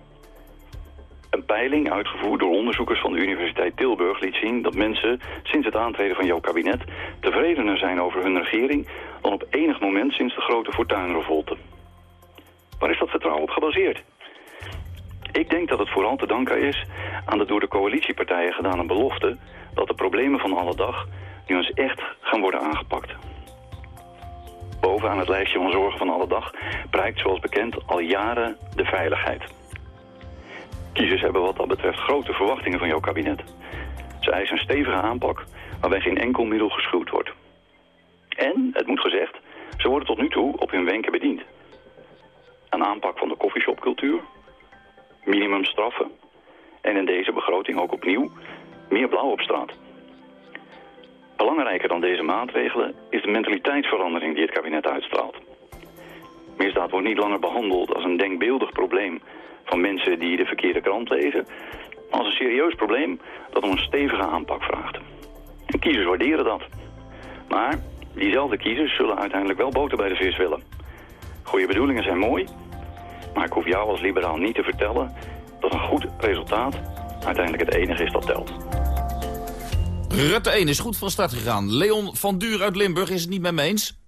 Een peiling, uitgevoerd door onderzoekers van de Universiteit Tilburg, liet zien dat mensen sinds het aantreden van jouw kabinet tevredener zijn over hun regering dan op enig moment sinds de grote fortuinrevolte. Waar is dat vertrouwen op gebaseerd? Ik denk dat het vooral te danken is aan de door de coalitiepartijen gedane belofte dat de problemen van alle dag nu eens echt gaan worden aangepakt. Bovenaan het lijstje van zorgen van alle dag prijkt zoals bekend al jaren de veiligheid. Kiezers hebben wat dat betreft grote verwachtingen van jouw kabinet. Ze eisen een stevige aanpak waarbij geen enkel middel geschuwd wordt. En, het moet gezegd, ze worden tot nu toe op hun wenken bediend. Een aanpak van de koffieshopcultuur, minimumstraffen en in deze begroting ook opnieuw meer blauw op straat. Belangrijker dan deze maatregelen is de mentaliteitsverandering die het kabinet uitstraalt. Misdaad wordt niet langer behandeld als een denkbeeldig probleem van mensen die de verkeerde krant lezen, als een serieus probleem dat om een stevige aanpak vraagt. En kiezers waarderen dat. Maar diezelfde kiezers zullen uiteindelijk wel boter bij de vis willen. Goede bedoelingen zijn mooi, maar ik hoef jou als liberaal niet te vertellen dat een goed resultaat uiteindelijk het enige is dat telt. Rutte 1 is goed van start gegaan. Leon van Duur uit Limburg is het niet met me eens.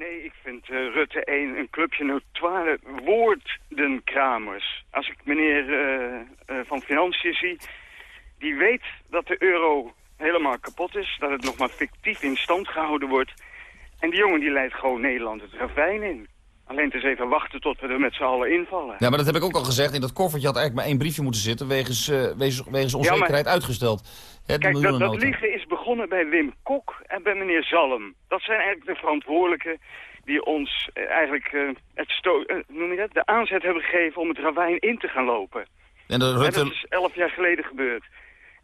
Nee, ik vind eh, Rutte 1 een clubje notoire woordenkramers. Als ik meneer eh, eh, van Financiën zie, die weet dat de euro helemaal kapot is. Dat het nog maar fictief in stand gehouden wordt. En die jongen die leidt gewoon Nederland het ravijn in. Alleen het is even wachten tot we er met z'n allen invallen. Ja, maar dat heb ik ook al gezegd. In dat koffertje had eigenlijk maar één briefje moeten zitten... wegens, eh, wegens, wegens onzekerheid uitgesteld. Hè, Kijk, dat, dat liegen is begonnen bij Wim Kok en bij meneer Zalm. Dat zijn eigenlijk de verantwoordelijken die ons eh, eigenlijk eh, het sto noem je dat? de aanzet hebben gegeven om het ravijn in te gaan lopen. En de. Dat is elf jaar geleden gebeurd.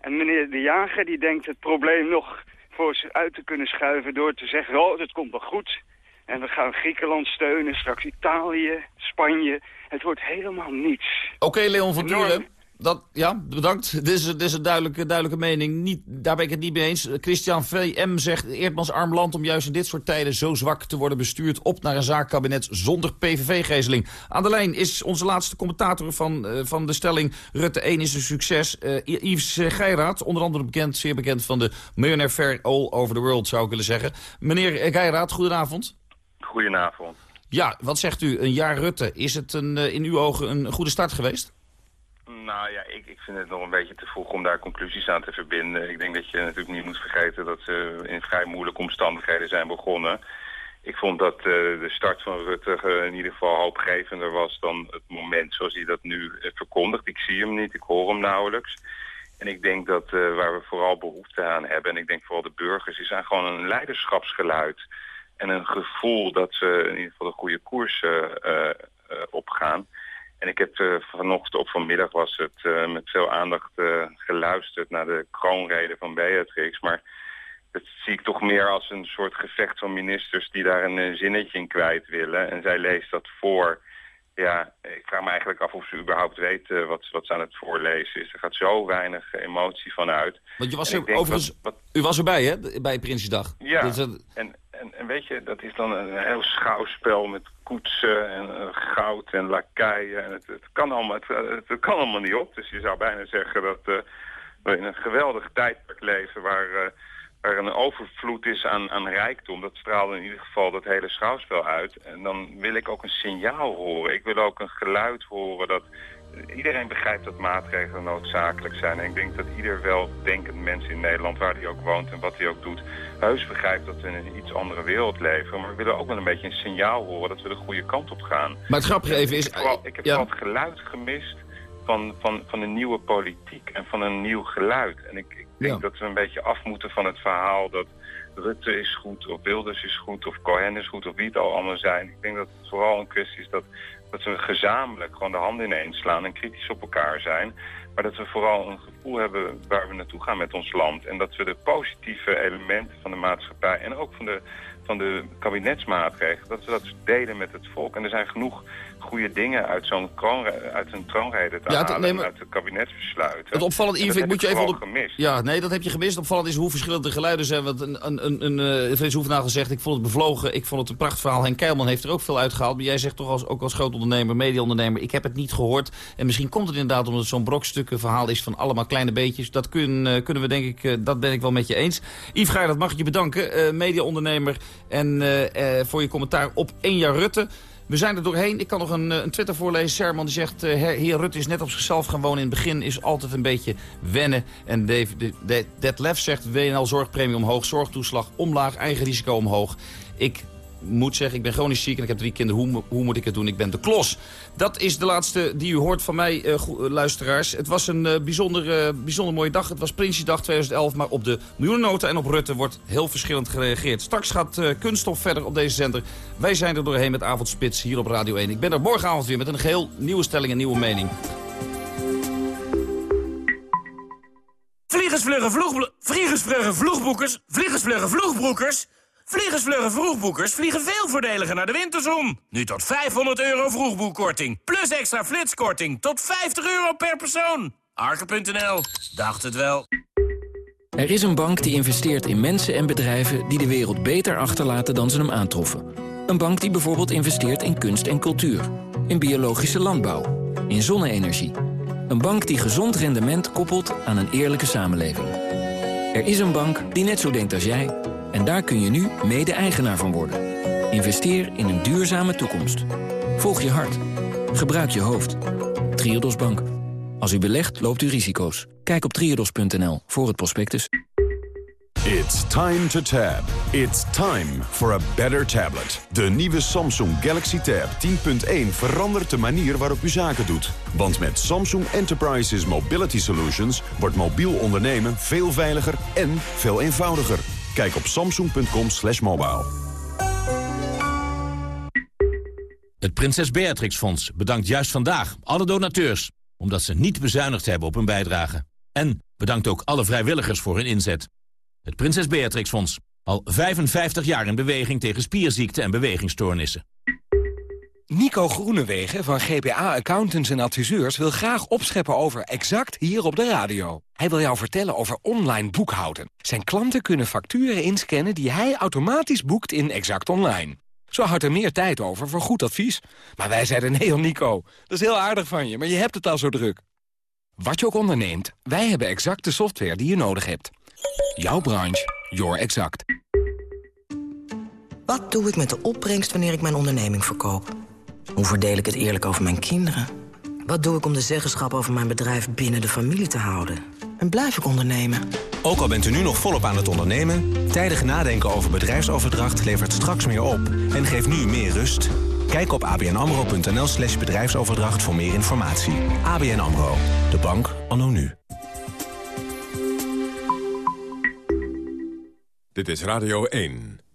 En meneer De Jager die denkt het probleem nog voor zich uit te kunnen schuiven door te zeggen, oh, het komt wel goed. En we gaan Griekenland steunen, straks Italië, Spanje. Het wordt helemaal niets. Oké, Leon van Duren. Dat, ja, bedankt. Dit is, dit is een duidelijke, duidelijke mening. Niet, daar ben ik het niet mee eens. Christian VM zegt, Eerdmans arm land om juist in dit soort tijden zo zwak te worden bestuurd op naar een zaakkabinet zonder PVV-gezeling. Aan de lijn is onze laatste commentator van, uh, van de stelling Rutte 1 is een succes. Uh, Yves Geiraat, onder andere bekend, zeer bekend van de Millionaire Fair All Over the World, zou ik willen zeggen. Meneer Geiraat, goedenavond. Goedenavond. Ja, wat zegt u? Een jaar Rutte. Is het een, in uw ogen een goede start geweest? Nou ja, ik, ik vind het nog een beetje te vroeg om daar conclusies aan te verbinden. Ik denk dat je natuurlijk niet moet vergeten dat ze in vrij moeilijke omstandigheden zijn begonnen. Ik vond dat uh, de start van Rutte uh, in ieder geval hoopgevender was dan het moment zoals hij dat nu verkondigt. Ik zie hem niet, ik hoor hem nauwelijks. En ik denk dat waar we vooral behoefte aan hebben, en ik denk vooral de burgers, is aan gewoon een leiderschapsgeluid. En een gevoel dat ze in ieder geval de goede koers opgaan. En ik heb uh, vanochtend of vanmiddag was het met veel aandacht geluisterd naar de kroonrede van Beatrix. Maar dat zie ik toch meer als een soort gevecht van ministers die daar een zinnetje in kwijt willen. En zij leest dat voor. Ja, ik vraag me eigenlijk af of ze überhaupt weet wat, wat ze aan het voorlezen is. Er gaat zo weinig emotie van uit. Want je was er, overigens, wat, wat... u was erbij hè, bij Prinsjesdag? Ja, dus, en, en, en, weet je, dat is dan een heel schouwspel met koetsen en uh, goud en lakeien. En het, het, kan allemaal, het, kan allemaal niet op. Dus je zou bijna zeggen dat uh, we in een geweldig tijdperk leven... waar, uh, waar een overvloed is aan, aan rijkdom. Dat straalde in ieder geval dat hele schouwspel uit. En dan wil ik ook een signaal horen. Ik wil ook een geluid horen dat iedereen begrijpt dat maatregelen noodzakelijk zijn. En ik denk dat ieder weldenkend mens in Nederland, waar hij ook woont en wat hij ook doet, heus begrijpt dat we in een iets andere wereld leven. Maar we willen ook wel een beetje een signaal horen dat we de goede kant op gaan. Maar het grappige even is... Ik heb, vooral, ik heb ja. het geluid gemist van, van, van een nieuwe politiek en van een nieuw geluid. En ik, ik denk ja. dat we een beetje af moeten van het verhaal dat Rutte is goed, of Wilders is goed, of Cohen is goed, of wie het al allemaal zijn. Ik denk dat het vooral een kwestie is dat dat we gezamenlijk gewoon de handen ineens slaan en kritisch op elkaar zijn. Maar dat we vooral een gevoel hebben waar we naartoe gaan met ons land. En dat we de positieve elementen van de maatschappij en ook van de, van de kabinetsmaatregelen, dat we dat delen met het volk. En er zijn genoeg goede dingen uit zo'n uit een troonrede te ja, halen nee, maar, uit het kabinetsbesluit. Het opvallend, Yves, ik moet je even... Op, gemist. Ja, nee, dat heb je gemist. Opvallend is hoe verschillende geluiden zijn. Want een, een, een, een uh, Frits Hoefnagel zegt, ik vond het bevlogen, ik vond het een prachtverhaal. Henk Keilman heeft er ook veel uitgehaald. Maar jij zegt toch als, ook als groot ondernemer, mediaondernemer, ik heb het niet gehoord. En misschien komt het inderdaad omdat het zo'n brokstukken verhaal is van allemaal kleine beetjes. Dat kun, uh, kunnen we denk ik, uh, dat ben ik wel met je eens. Yves Gaar, dat mag ik je bedanken. Uh, mediaondernemer en voor je commentaar op 1 jaar Rutte. We zijn er doorheen. Ik kan nog een, een Twitter voorlezen. Serman die zegt, uh, heer Rutte is net op zichzelf gaan wonen. In het begin is altijd een beetje wennen. En Dave, Dead Lef zegt, WNL zorgpremie omhoog, zorgtoeslag omlaag, eigen risico omhoog. Ik moet zeggen, ik ben chronisch ziek en ik heb drie kinderen. Hoe, hoe moet ik het doen? Ik ben de klos. Dat is de laatste die u hoort van mij, uh, luisteraars. Het was een uh, bijzonder, bijzonder mooie dag. Het was Prinsjesdag 2011, maar op de miljoenennoten en op Rutte wordt heel verschillend gereageerd. Straks gaat Kunststof verder op deze zender. Wij zijn er doorheen met Avondspits hier op Radio 1. Ik ben er morgenavond weer met een geheel nieuwe stelling en nieuwe mening. Vliegersvluggen vloegboekers... Vliegersvluggen vloegbroekers... Vliegersvluggen vroegboekers vliegen veel voordeliger naar de winterzon. Nu tot 500 euro vroegboekkorting. Plus extra flitskorting tot 50 euro per persoon. Arke.nl. Dacht het wel. Er is een bank die investeert in mensen en bedrijven... die de wereld beter achterlaten dan ze hem aantroffen. Een bank die bijvoorbeeld investeert in kunst en cultuur. In biologische landbouw. In zonne-energie. Een bank die gezond rendement koppelt aan een eerlijke samenleving. Er is een bank die net zo denkt als jij... En daar kun je nu mede-eigenaar van worden. Investeer in een duurzame toekomst. Volg je hart. Gebruik je hoofd. Triodos Bank. Als u belegt, loopt u risico's. Kijk op triodos.nl voor het prospectus. It's time to tab. It's time for a better tablet. De nieuwe Samsung Galaxy Tab 10.1 verandert de manier waarop u zaken doet. Want met Samsung Enterprises Mobility Solutions wordt mobiel ondernemen veel veiliger en veel eenvoudiger. Kijk op samsung.com slash mobile. Het Prinses Beatrix Fonds bedankt juist vandaag alle donateurs... omdat ze niet bezuinigd hebben op hun bijdrage. En bedankt ook alle vrijwilligers voor hun inzet. Het Prinses Beatrix Fonds, al 55 jaar in beweging tegen spierziekten en bewegingsstoornissen. Nico Groenewegen van GPA Accountants en Adviseurs wil graag opscheppen over Exact hier op de radio. Hij wil jou vertellen over online boekhouden. Zijn klanten kunnen facturen inscannen die hij automatisch boekt in Exact Online. Zo houdt er meer tijd over voor goed advies. Maar wij zeiden nee, Nico, dat is heel aardig van je, maar je hebt het al zo druk. Wat je ook onderneemt, wij hebben exact de software die je nodig hebt. Jouw branche, your exact. Wat doe ik met de opbrengst wanneer ik mijn onderneming verkoop? Hoe verdeel ik het eerlijk over mijn kinderen? Wat doe ik om de zeggenschap over mijn bedrijf binnen de familie te houden? En blijf ik ondernemen? Ook al bent u nu nog volop aan het ondernemen... tijdig nadenken over bedrijfsoverdracht levert straks meer op... en geeft nu meer rust. Kijk op abnamro.nl slash bedrijfsoverdracht voor meer informatie. ABN AMRO, de bank anno nu. Dit is Radio 1.